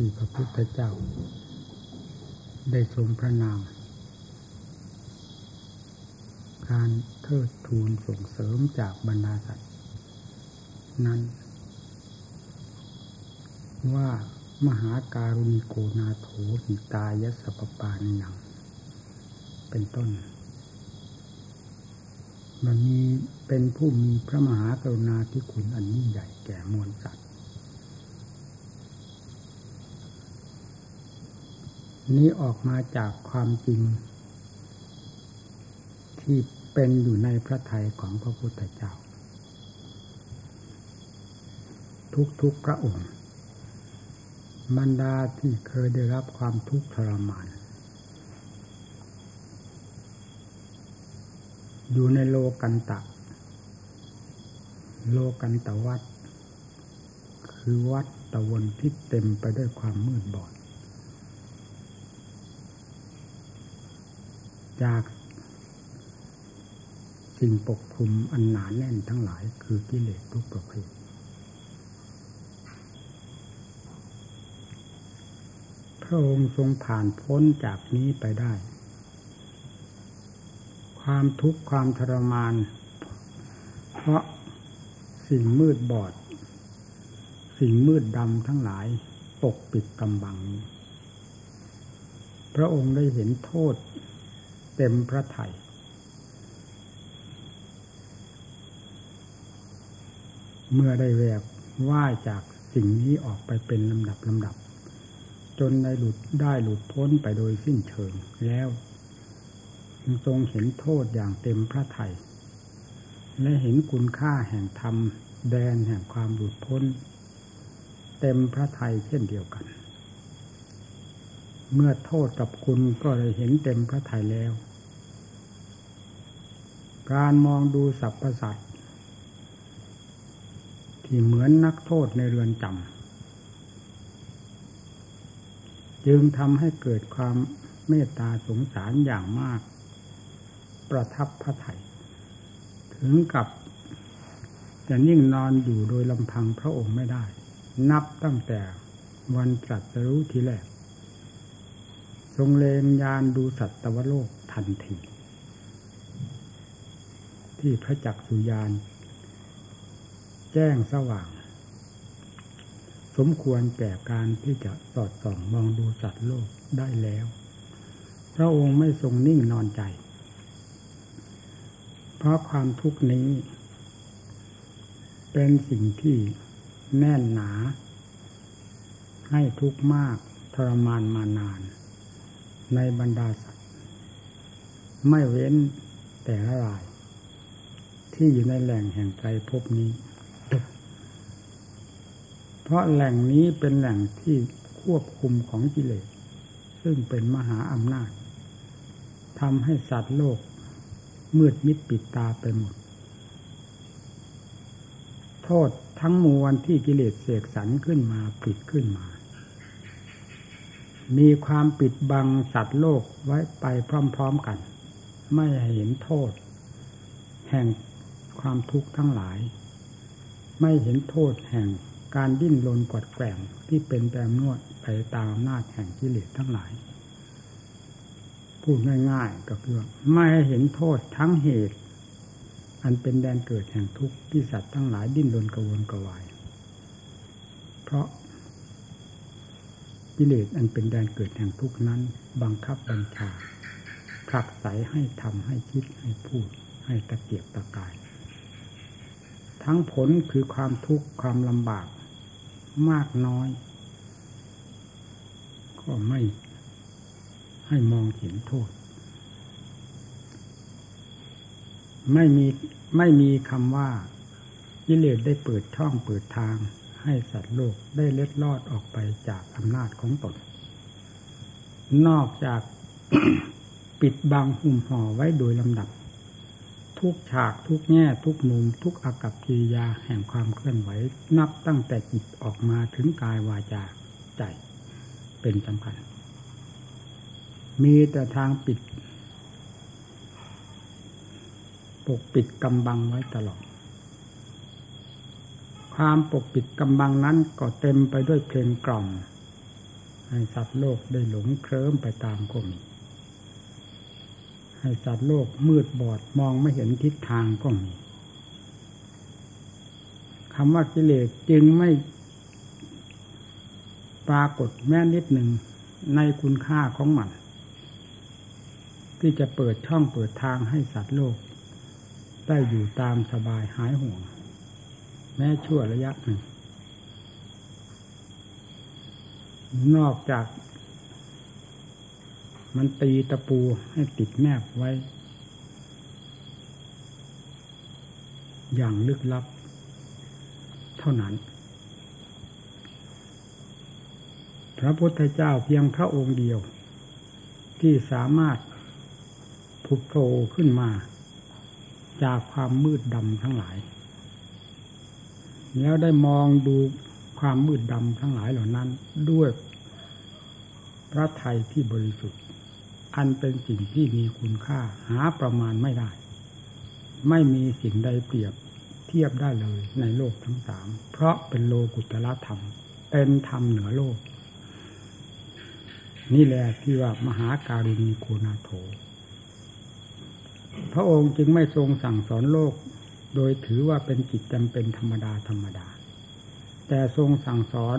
ที่พระพุทธเจ้า ได้ทรงพระนาม การเทิดทูนส่งเสริมจากบรรดาสัตว์ นั้น ว่ามหาการุณิโกนาโถหิตายสปปานิยัง เป็นต้น มันมีเป็นผู้มีพระมหากรุณาธิคุณอันยิ่งใหญ่แก่มวลสัตว์ นี้ออกมาจากความจริง ที่เป็นอยู่ในพระทัยของพระพุทธเจ้า ทุกๆพระองค์บรรดาที่เคยได้รับความทุกข์ทรมาน อยู่ในโลกันตะ โลกันตะวัด คือวัดตะวันที่เต็มไปด้วยความมืดบอด จากสิ่งปกคลุมอันหนาแน่นทั้งหลายคือกิเลสทุกประเภทพระองค์ทรงผ่านพ้นจากนี้ไปได้ ความทุกข์ความทรมาน เพราะสิ่งมืดบอด สิ่งมืดดำทั้งหลายปกปิดกำบัง พระองค์ได้เห็นโทษ เต็มพระไถ่เมื่อได้แวกว่ายจากสิ่งนี้ออกไปเป็นลำดับลำดับ จนได้หลุดได้หลุดพ้นไปโดยสิ้นเชิงแล้วทรงเห็นโทษอย่างเต็มพระทยและเห็นคุณค่าแห่งธรรมแดนแห่งความหลุดพ้น เต็มพระทัยเช่นเดียวกัน เมื่อโทษกับคุณก็เลยเห็นเต็มพระทัยแล้ว การมองดูสรรพสัตว์ที่เหมือนนักโทษในเรือนจำจึงทำให้เกิดความเมตตาสงสารอย่างมาก ประทับพระไถ่ถึงกับจะนิ่งนอนอยู่โดยลำพังพระองค์ไม่ได้ นับตั้งแต่วันตรัสรู้ทีแรก ทรงเลงยานดูสัตวโลกทันที ที่พระจักสุยาน แจ้งสว่าง สมควรแก่การที่จะสอดส่องมองดูสัตว์โลกได้แล้ว พระองค์ไม่ทรงนิ่งนอนใจ เพราะความทุกข์นี้ เป็นสิ่งที่แน่นหนา ให้ทุกข์มากทรมานมานาน ในบรรดาสัตว์ ไม่เว้นแต่ละราย ที่อยู่ในแหล่งแห่งใจพบนี้ เพราะแหล่งนี้เป็นแหล่งที่ควบคุมของกิเลส ซึ่งเป็นมหาอำนาจทำให้สัตว์โลก มืดมิดปิดตาไปหมด โทษทั้งมวลที่กิเลสเสกสรรขึ้นมาปิดขึ้นมา มีความปิดบังสัตว์โลกไว้ไปพร้อมๆกัน ไม่เห็นโทษ แห่ง ความทุกข์ทั้งหลาย ไม่เห็นโทษแห่งการดิ้นรนกดแกว่งที่เป็นแปมนวดไปตามอำนาจแห่งกิเลสทั้งหลาย พูดง่ายๆก็คือไม่เห็นโทษทั้งเหตุ อันเป็นแดนเกิดแห่งทุกข์ที่สัตว์ทั้งหลายดิ้นรนกระวนกระวาย เพราะกิเลสอันเป็นแดนเกิดแห่งทุกข์นั้น บังคับบัญชาผลักไสให้ทำให้คิดให้พูดให้ตะเกียบตะกาย ทั้งผลคือความทุกข์ความลำบาก มากน้อย ก็ไม่ให้มองเห็นโทษ ไม่มีไม่มีคำว่ากิเลสได้เปิดช่องเปิดทาง ให้สัตว์โลกได้เล็ดลอดออกไปจากอำนาจของตน นอกจากปิดบังหุ่มห่อไว้โดยลำดับ ทุกฉากทุกแง่ทุกมุม ทุกอากับกิริยาแห่งความเคลื่อนไหว นับตั้งแต่จิตออกมาถึงกายวาจาใจเป็นสำคัญ มีแต่ทางปิด ปกปิดกำบังไว้ตลอด ความปกปิดกำบังนั้นก็เต็มไปด้วยเพลงกล่อม ให้สัตว์โลกได้หลงเคลิ้มไปตามก็มี ให้สัตว์โลกมืดบอดมองไม่เห็นทิศทางก็มีคำว่ากิเลสจึงไม่ปรากฏแม้นิดหนึ่งในคุณค่าของมัน ที่จะเปิดช่องเปิดทางให้สัตว์โลก ได้อยู่ตามสบายหายห่วง แม้ชั่วระยะหนึ่ง นอกจาก มันตีตะปูให้ติดแนบไว้ อย่างลึกลับ เท่านั้น พระพุทธเจ้าเพียงพระองค์เดียว ที่สามารถผุดโผล่ขึ้นมา จากความมืดดำทั้งหลาย แล้วได้มองดูความมืดดำทั้งหลายเหล่านั้นด้วยพระไทยที่บริสุทธิ์ อันเป็นสิ่งที่มีคุณค่าหาประมาณไม่ได้ ไม่มีสิ่งใดเปรียบเทียบได้เลยในโลกทั้งสาม เพราะเป็นโลกุตละธรรม เป็นธรรมเหนือโลก นี่แหละที่ว่ามหาการุณีโคนาโถ พระองค์จึงไม่ทรงสั่งสอนโลก โดยถือว่าเป็นกิจจำเป็นธรรมดาธรรมดา แต่ทรงสั่งสอน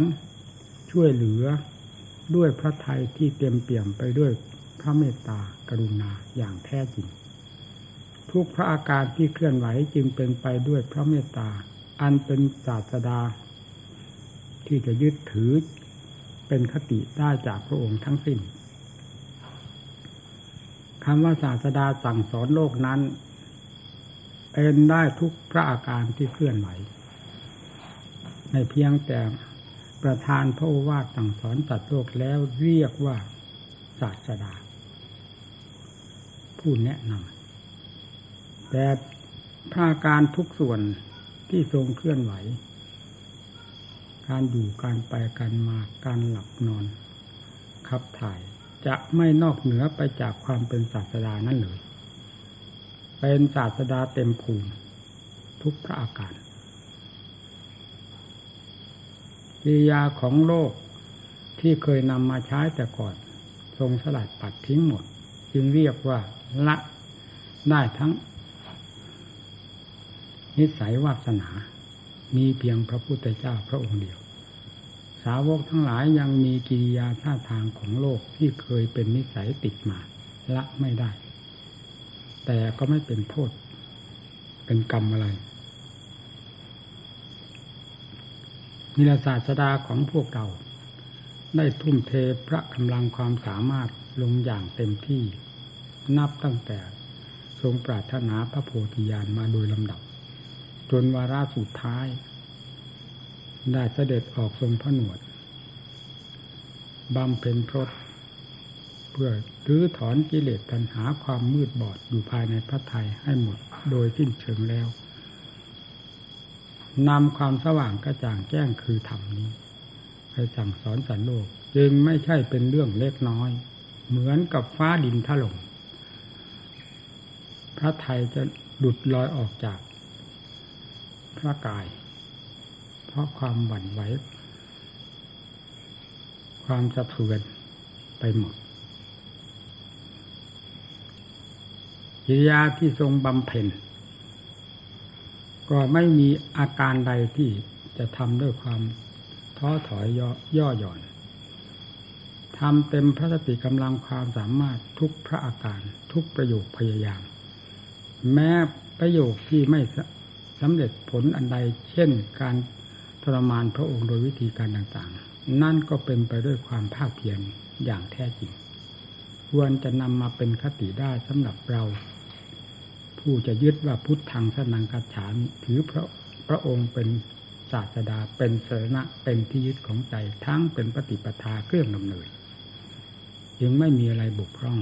ช่วยเหลือด้วยพระทัยที่เต็มเปี่ยมไปด้วย พระเมตตากรุณาอย่างแท้จริง ทุกพระอาการที่เคลื่อนไหวจึงเป็นไปด้วยพระเมตตา อันเป็นศาสดา ที่จะยึดถือเป็นคติได้จากพระองค์ทั้งสิ้นคำว่าศาสดาสั่งสอนโลกนั้นเป็นได้ทุกพระอาการที่เคลื่อนไหวในเพียงแต่ประธานพระวาทสั่งสอนตัดโลกแล้วเรียกว่าศาสดา ผู้แนะนำแต่พระอาการทุกส่วนที่ทรงเคลื่อนไหว การอยู่การไปการมาการหลับนอน ขับถ่ายจะไม่นอกเหนือไปจากความเป็นศาสดานั่นเลย เป็นศาสดาเต็มภูมิทุกพระอาการกิริยาของโลกที่เคยนำมาใช้แต่ก่อน ทรงสลัดปัดทิ้งหมด จึงเรียกว่า ละได้ทั้ง นิสัยวาสนา มีเพียงพระพุทธเจ้าพระองค์เดียว สาวกทั้งหลายยังมีกิริยาท่าทางของโลกที่เคยเป็นนิสัยติดมา ละไม่ได้ แต่ก็ไม่เป็นโทษ เป็นกรรมอะไรนิรศาสดาของพวกเรา ได้ทุ่มเทพระกำลังความสามารถลงอย่างเต็มที่ นับตั้งแต่ ทรงปรารถนาพระโพธิญาณมาโดยลำดับ จนวาระสุดท้าย ได้เสด็จออกทรงพระหนวดบำเพ็ญพรตเพื่อรื้อถอนกิเลสตัณหาความมืดบอดอยู่ภายในพระไทยให้หมดโดยสิ้นเชิงแล้วนำความสว่างกระจ่างแจ้งคือธรรมนี้ไปสั่งสอนสันโลก จึงไม่ใช่เป็นเรื่องเล็กน้อย เหมือนกับฟ้าดินถล่ม พระไทยจะหลุดลอยออกจากพระกาย เพราะความหวั่นไหวความสะเทือนไปหมดกิริยาที่ทรงบำเพ็ญก็ไม่มีอาการใดที่จะทำด้วยความท้อถอยย่อย่อหย่อนทำเต็มพระสติกำลังความสามารถทุกพระอาการทุกประโยคพยายาม แม้ประโยคที่ไม่สำเร็จผลอันใด เช่นการทรมานพระองค์โดยวิธีการต่างๆ นั่นก็เป็นไปด้วยความภาคเพียรอย่างแท้จริง ควรจะนำมาเป็นคติได้สำหรับเรา ผู้จะยึดว่าพุทธังสนังกัจฉามถือพระพระองค์เป็นศาสดาเป็นสรณะเป็นที่ยึดของใจทั้งเป็นปฏิปทาเครื่องดำเนินยังไม่มีอะไรบุกพร่อง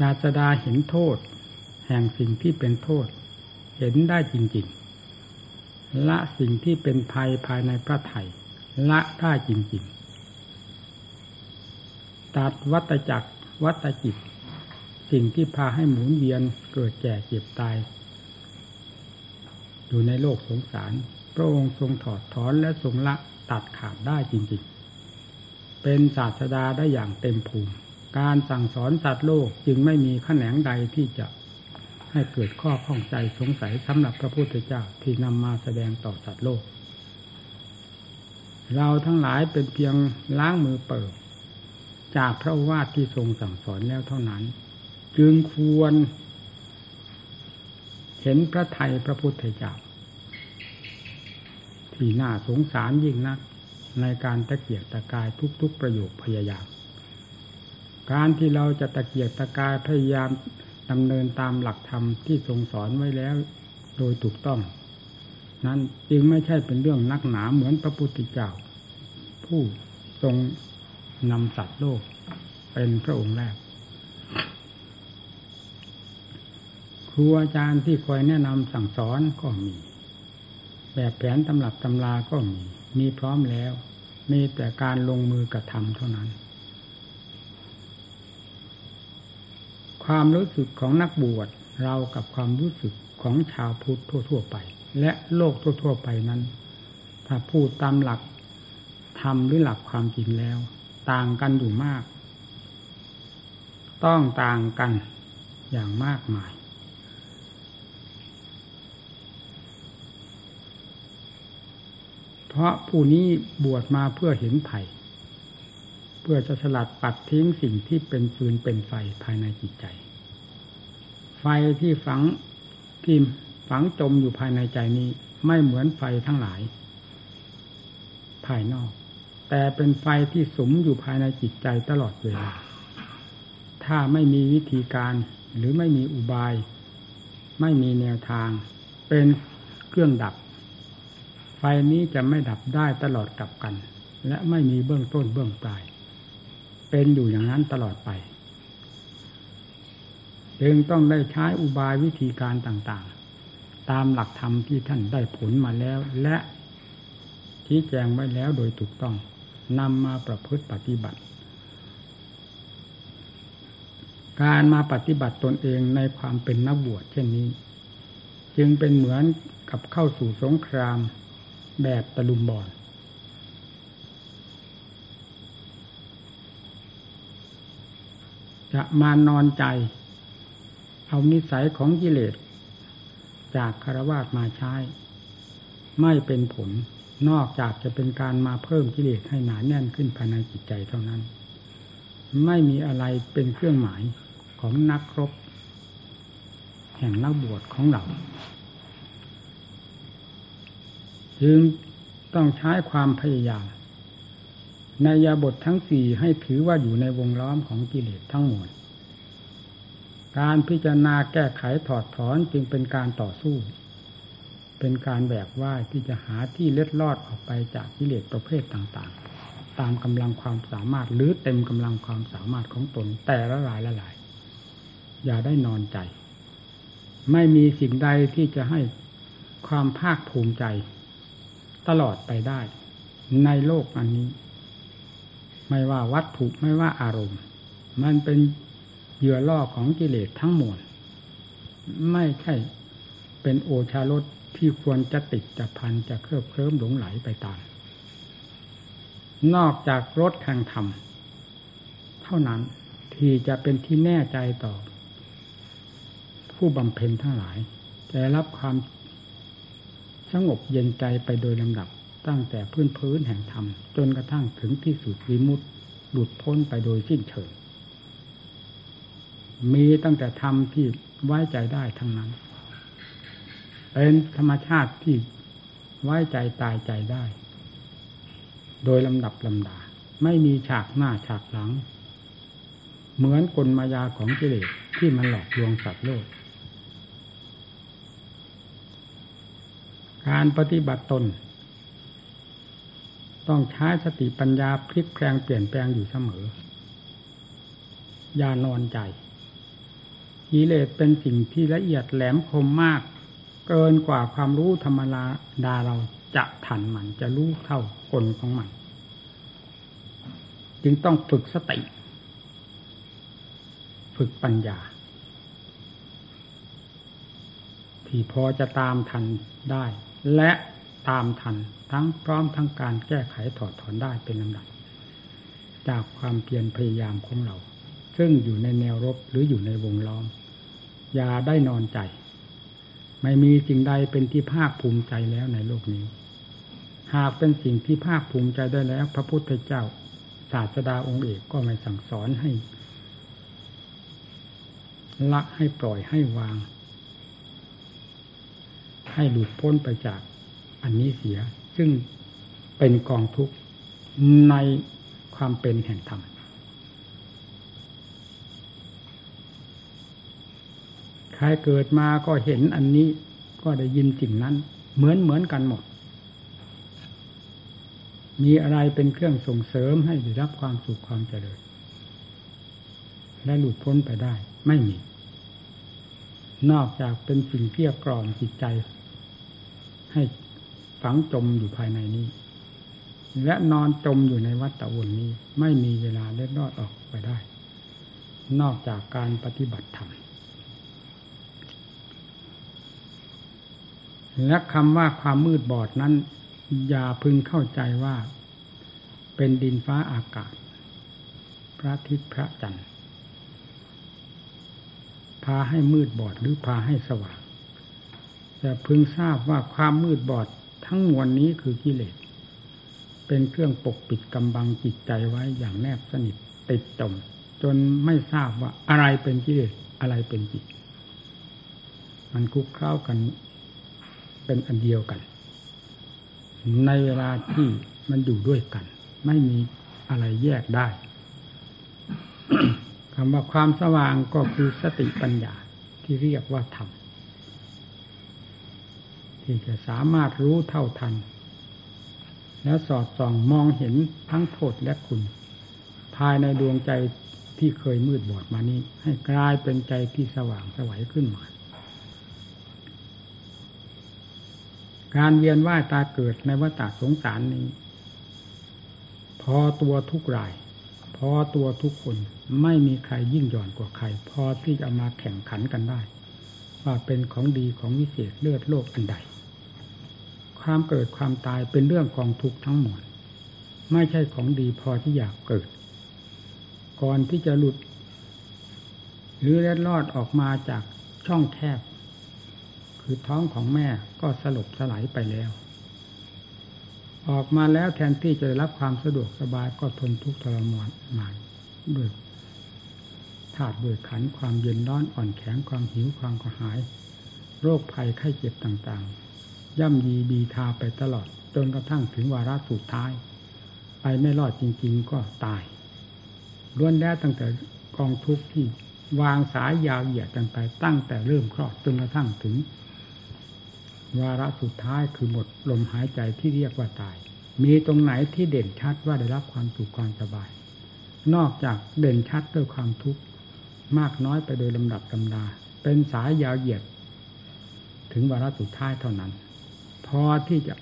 ศาสดาเห็นโทษ แห่งสิ่งที่เป็นโทษ เห็นได้จริงๆ ละสิ่งที่เป็นภัยภายในพระไถ่ละได้จริงๆ ตัดวัตจักรวัตจิต สิ่งที่พาให้หมุนเวียนเกิดแก่เจ็บตาย อยู่ในโลกสงสาร พระองค์ทรงถอดถอนและทรงละตัดขาดได้จริงๆ เป็นศาสดาได้อย่างเต็มภูมิ การสั่งสอนสัตว์โลกจึงไม่มีขแขนงใดที่จะให้เกิดข้อข้องใจสงสัยสำหรับพระพุทธเจ้าที่นำมาแสดงต่อสัตว์โลก เราทั้งหลายเป็นเพียงล้างมือเปิด จากพระวาทที่ทรงสั่งสอนแล้วเท่านั้น จึงควร เห็นพระไทยพระพุทธเจ้าที่น่าสงสารยิ่งนัก ในการตะเกียกตะกายทุกๆประโยคพยายาม การที่เราจะตะเกียกตะกายพยายามดำเนินตามหลักธรรมที่ทรงสอนไว้แล้ว โดยถูกต้อง นั้นจึงไม่ใช่เป็นเรื่องนักหนาเหมือนพระพุทธเจ้า ผู้ทรงนำสัตว์โลก เป็นพระองค์แรกครูอาจารย์ที่คอยแนะนำสั่งสอนก็มี แบบแผนตำรับตำราก็มี มีพร้อมแล้ว มีแต่การลงมือกระทำเท่านั้น ความรู้สึกของนักบวชเรากับความรู้สึกของชาวพุทธทั่ว ๆ ไป และโลกทั่ว ๆ ไปนั้น ถ้าพูดตามหลักธรรมหรือหลักความจริงแล้ว ต่างกันอยู่มาก ต้องต่างกันอย่างมากมาย เพราะผู้นี้บวชมาเพื่อเห็นไผ่ พื่อจะสลัดปัดทิ้งสิ่งที่เป็นฟืนเป็นไฟภายในจิตใจ ไฟที่ฝังที่ฝังจมอยู่ภายในใจนี้ ไม่เหมือนไฟทั้งหลาย ภายนอก แต่เป็นไฟที่สมอยู่ภายในจิตใจตลอดเวลา ถ้าไม่มีวิธีการหรือไม่มีอุบาย ไม่มีแนวทาง เป็นเครื่องดับ ไฟนี้จะไม่ดับได้ตลอดกับกัน และไม่มีเบื้องต้นเบื้องปลาย เป็นอยู่อย่างนั้นตลอดไปจึงต้องได้ใช้อุบายวิธีการต่างๆ ตามหลักธรรมที่ท่านได้ผลมาแล้ว และชี้แจงไว้แล้วโดยถูกต้องนำมาประพฤติปฏิบัติ การมาปฏิบัติตนเองในความเป็นนักบวชเช่นนี้ จึงเป็นเหมือนกับเข้าสู่สงครามแบบตะลุมบอล จะมานอนใจ เอานิสัยของกิเลส จากคารวาสมาใช้ ไม่เป็นผลนอกจากจะเป็นการมาเพิ่มกิเลสให้หนาแน่นขึ้นภายในจิตใจเท่านั้น ไม่มีอะไรเป็นเครื่องหมายของนักรบ แห่งนักบวชของเราจึงต้องใช้ความพยายาม ในยาบททั้งสี่ให้ถือว่าอยู่ในวงล้อมของกิเลสทั้งหมดการพิจารณาแก้ไขถอดถอนจึงเป็นการต่อสู้ เป็นการแบกว่าที่จะหาที่เล็ดลอดออกไปจากกิเลสประเภทต่างๆ ตามกำลังความสามารถหรือเต็มกำลังความสามารถของตนแต่ละหลายละหลาย อย่าได้นอนใจ ไม่มีสิ่งใดที่จะให้ความภาคภูมิใจ ตลอดไปได้ ในโลกอันนี้ ไม่ว่าวัตถุไม่ว่าอารมณ์ มันเป็นเหยื่อล่อของกิเลสทั้งมวลไม่ใช่เป็นโอชารสที่ควรจะติดจะพันจะเคลิบเคลิ้มหลงไหลไปตาม นอกจากรถแห่งธรรม เท่านั้นที่จะเป็นที่แน่ใจต่อ ผู้บำเพ็ญทั้งหลายจะรับความสงบเย็นใจไปโดยลำดับ ตั้งแต่พื้นพื้นแห่งธรรม จนกระทั่งถึงที่สุดวิมุตติหลุดพ้นไปโดยสิ้นเชิง มีตั้งแต่ธรรมที่ไว้ใจได้ทั้งนั้น เป็นธรรมชาติที่ไว้ใจตายใจได้ โดยลำดับลำดา ไม่มีฉากหน้าฉากหลัง เหมือนกลมายาของกิเลสที่มันหลอกลวงสัตว์โลก การปฏิบัติตน ต้องใช้สติปัญญาพลิกแปลงเปลี่ยนแปลงอยู่เสมอ อย่านอนใจกิเลสเป็นสิ่งที่ละเอียดแหลมคมมาก เกินกว่าความรู้ธรรมดาเราจะทันมันจะรู้เท่ากลของมัน จึงต้องฝึกสติ ฝึกปัญญา ที่พอจะตามทันได้ และตามทัน ทั้งพร้อมทั้งการแก้ไขถอดถอนได้เป็นลำดับ จากความเพียรพยายามของเรา ซึ่งอยู่ในแนวรบหรืออยู่ในวงล้อมอย่าได้นอนใจ ไม่มีสิ่งใดเป็นที่ภาคภูมิใจแล้วในโลกนี้ หากเป็นสิ่งที่ภาคภูมิใจได้แล้ว พระพุทธเจ้า ศาสดาองค์เอกก็ไม่สั่งสอนให้ ละให้ปล่อยให้วาง ให้หลุดพ้นไปจากอันนี้เสีย ซึ่งเป็นกองทุกข์ในความเป็นแห่งธรรมใครเกิดมาก็เห็นอันนี้ก็ได้ยินสิ่งนั้น เหมือนเหมือนกันหมด มีอะไรเป็นเครื่องส่งเสริมให้ได้รับความสุขความเจริญ และหลุดพ้นไปได้ ไม่มี นอกจากเป็นสิ่งเกลี้ยกล่อมจิตใจ ให้ ฝังจมอยู่ภายในนี้ และนอนจมอยู่ในวัฏวนนี้ ไม่มีเวลาเล็ดรอดออกไปได้ นอกจากการปฏิบัติธรรมและคำว่าความมืดบอดนั้น อย่าพึงเข้าใจว่า เป็นดินฟ้าอากาศ พระอาทิตย์พระจันทร์พาให้มืดบอดหรือพาให้สว่างแต่พึงทราบว่าความมืดบอด ทั้งมวลนี้คือกิเลส เป็นเครื่องปกปิดกำบังจิตใจไว้อย่างแนบสนิทติดจม จนไม่ทราบว่าอะไรเป็นกิเลสอะไรเป็นจิต มันคุกเข้ากันเป็นอันเดียวกัน ในเวลาที่มันอยู่ด้วยกัน ไม่มีอะไรแยกได้คำว่าความสว่างก็คือสติปัญญาที่เรียกว่าธรรม ที่จะสามารถรู้เท่าทัน แล้วสอดส่องมองเห็นทั้งโทษและคุณ ภายในดวงใจที่เคยมืดบอดมานี้ ให้กลายเป็นใจที่สว่างสวัยขึ้นมาการเวียนว่ายตาเกิดในวัฏสงสารนี้ พอตัวทุกราย พอตัวทุกคนไม่มีใครยิ่งหย่อนกว่าใคร พอที่จะมาแข่งขันกันได้ ว่าเป็นของดีของวิเศษเลือดโลกอันใด ความเกิดความตายเป็นเรื่องของทุกข์ทั้งหมด ไม่ใช่ของดีพอที่อยากเกิด ก่อนที่จะหลุด หรือเล็ดลอดออกมาจากช่องแคบ คือท้องของแม่ก็สลบสลายไปแล้ว ออกมาแล้วแทนที่จะรับความสะดวกสบายก็ทนทุกข์ทรมานมาด้วยธาตุด้วยขันความเย็นร้อนอ่อนแข็งความหิวความกระหาย โรคภัยไข้เจ็บต่าง ย่ำยีบีทาไปตลอด จนกระทั่งถึงวาระสุดท้าย ไปไม่รอดจริง ๆ ก็ตายล้วนแล้วตั้งแต่กองทุกข์ที่วางสายยาวเหยียดกันไปตั้งแต่เริ่มคลอดจนกระทั่งถึง วาระสุดท้ายคือหมดลมหายใจที่เรียกว่าตาย มีตรงไหนที่เด่นชัดว่าได้รับความสุขความสบาย นอกจากเด่นชัดด้วยความทุกข์มากน้อยไปโดยลำดับลำดา เป็นสายยาวเหยียด ถึงวาระสุดท้ายเท่านั้น พอที่จะ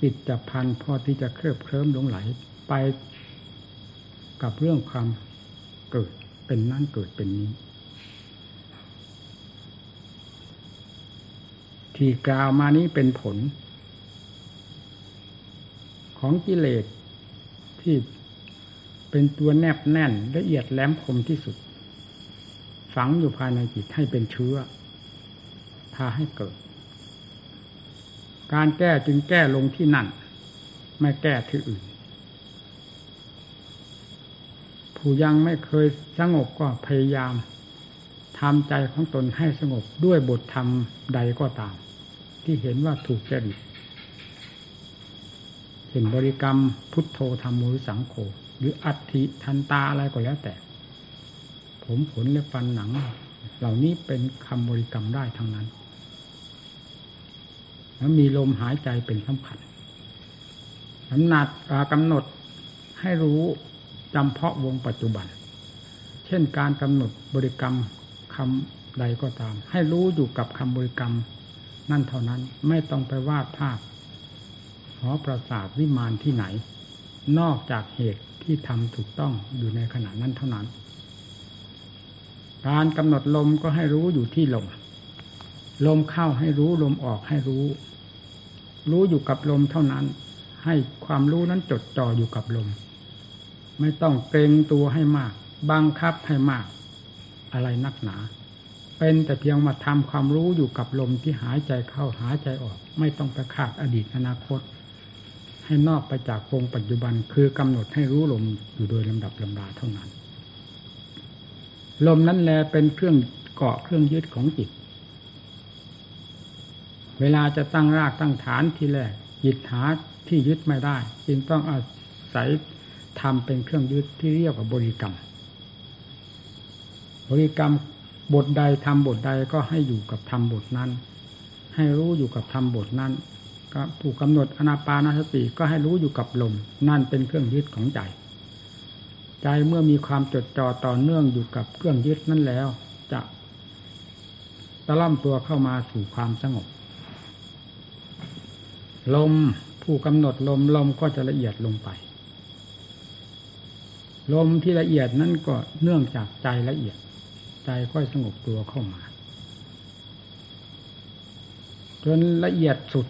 ปิดจับพันพอที่จะเคลิบเคลิ้มหลงไหลไปกับเรื่องความเกิดเป็นนั่นเกิดเป็นนี้ ที่กล่าวมานี้เป็นผล ของกิเลสที่เป็นตัวแนบแน่นละเอียดแหลมคมที่สุด ฝังอยู่ภายในจิตให้เป็นเชื้อ พาให้เกิด การแก้จึงแก้ลงที่นั่น ไม่แก้ที่อื่น ผู้ยังไม่เคยสงบก็พยายามทำใจของตนให้สงบด้วยบทธรรมใดก็ตาม ที่เห็นว่าถูกจริตเห็นบริกรรมพุทโธธรรมมุสังโฆหรืออัติทันตาอะไรก็แล้วแต่ ผมขนและฟันหนัง เหล่านี้เป็นคำบริกรรมได้ทั้งนั้น แล้วมีลมหายใจเป็นสำคัญกำหนัดกำหนดให้รู้จำเพาะวงปัจจุบัน เช่นการกำหนดบริกรรมคำใดก็ตาม ให้รู้อยู่กับคำบริกรรมนั่นเท่านั้นไม่ต้องไปวาดภาพหอประสาทวิมานที่ไหน นอกจากเหตุที่ทำถูกต้องอยู่ในขณะนั้นเท่านั้น การกำหนดลมก็ให้รู้อยู่ที่ลม ลมเข้าให้รู้ลมออกให้รู้ รู้อยู่กับลมเท่านั้น ให้ความรู้นั้นจดจ่ออยู่กับลม ไม่ต้องเกรงตัวให้มาก บังคับให้มาก อะไรนักหนา เป็นแต่เพียงมาทำความรู้อยู่กับลมที่หายใจเข้าหายใจออก ไม่ต้องไปคาดอดีตอนาคต ให้นอกไปจากวงปัจจุบันคือกำหนดให้รู้ลมอยู่โดยลำดับลำดาเท่านั้น ลมนั้นแลเป็นเครื่องเกาะเครื่องยึดของจิต เวลาจะตั้งรากตั้งฐานทีแรกจิตหาที่ยึดไม่ได้ จึงต้องอาศัยทำเป็นเครื่องยึดที่เรียกว่าบริกรรม บริกรรมบทใดทำบทใดก็ให้อยู่กับทำบทนั้น ให้รู้อยู่กับทำบทนั้นก็ผู้กำหนดอนาปานสติก็ให้รู้อยู่กับลม นั่นเป็นเครื่องยึดของใจ ใจเมื่อมีความจดจ่อต่อเนื่องอยู่กับเครื่องยึดนั้นแล้ว จะตะล่อมตัวเข้ามาสู่ความสงบ ลมผู้กำหนดลมลมก็จะละเอียดลงไป ลมที่ละเอียดนั่นก็เนื่องจากใจละเอียด ใจค่อยสงบตัวเข้ามา จนละเอียดสุด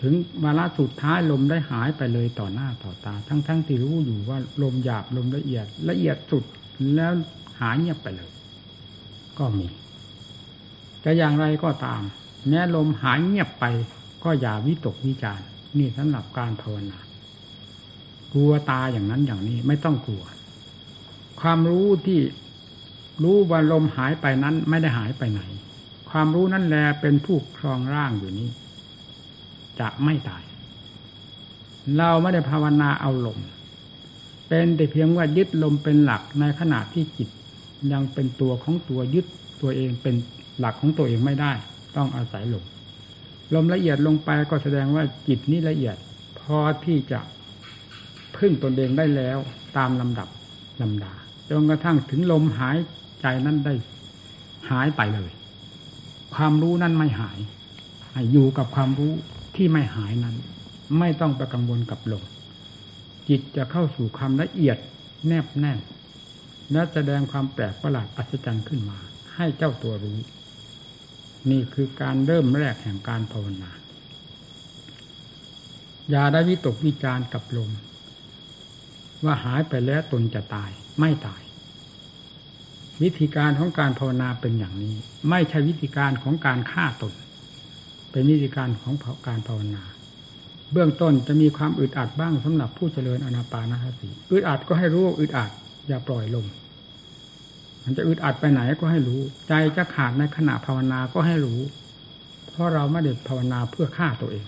ถึงวาระสุดท้ายลมได้หายไปเลยต่อหน้าต่อตา ทั้งๆทที่รู้อยู่ว่าลมหยาบลมละเอียด ละเอียดสุดแล้วหายเงียบไปเลย ก็มีจะอย่างไรก็ตาม แม้ลมหายเงียบไป ก็อย่าวิตกวิจารนี่สำหรับการภาวนากลัวตาอย่างนั้นอย่างนี้ไม่ต้องกลัว ความรู้ที่รู้ว่าลมหายไปนั้นไม่ได้หายไปไหน ความรู้นั่นแลเป็นผู้ครองร่างอยู่นี้ จะไม่ตาย เราไม่ได้ภาวนาเอาลม เป็นแต่เพียงว่ายึดลมเป็นหลักในขณะที่จิตยังเป็นตัวของตัวยึดตัวเองเป็นหลักของตัวเองไม่ได้ ต้องอาศัยลม ลมละเอียดลงไปก็แสดงว่าจิตนี้ละเอียด พอที่จะพึ่งตนเองได้แล้วตามลำดับลำดาจนกระทั่งถึงลมหายใจนั้นได้หายไปเลย ความรู้นั้นไม่หายอยู่กับความรู้ที่ไม่หายนั้น ไม่ต้องไปกังวลกับลมจิตจะเข้าสู่ความละเอียดแนบแน่นและแสดงความแปลกประหลาดอัศจรรย์ขึ้นมา ให้เจ้าตัวรู้ นี่คือการเริ่มแรกแห่งการภาวนา อย่าได้วิตกวิจารกับลม ว่าหายไปแล้วตนจะตายไม่ตาย วิธีการของการภาวนาเป็นอย่างนี้ ไม่ใช่วิธีการของการฆ่าตน เป็นวิธีการของการภาวนา เบื้องต้นจะมีความอึดอัดบ้างสำหรับผู้เจริญอนาปานสติอึดอัดก็ให้รู้อึดอัด อย่าปล่อยลม มันจะอึดอัดไปไหนก็ให้รู้ ใจจะขาดในขณะภาวนาก็ให้รู้ เพราะเราไม่ได้ภาวนาเพื่อฆ่าตัวเอง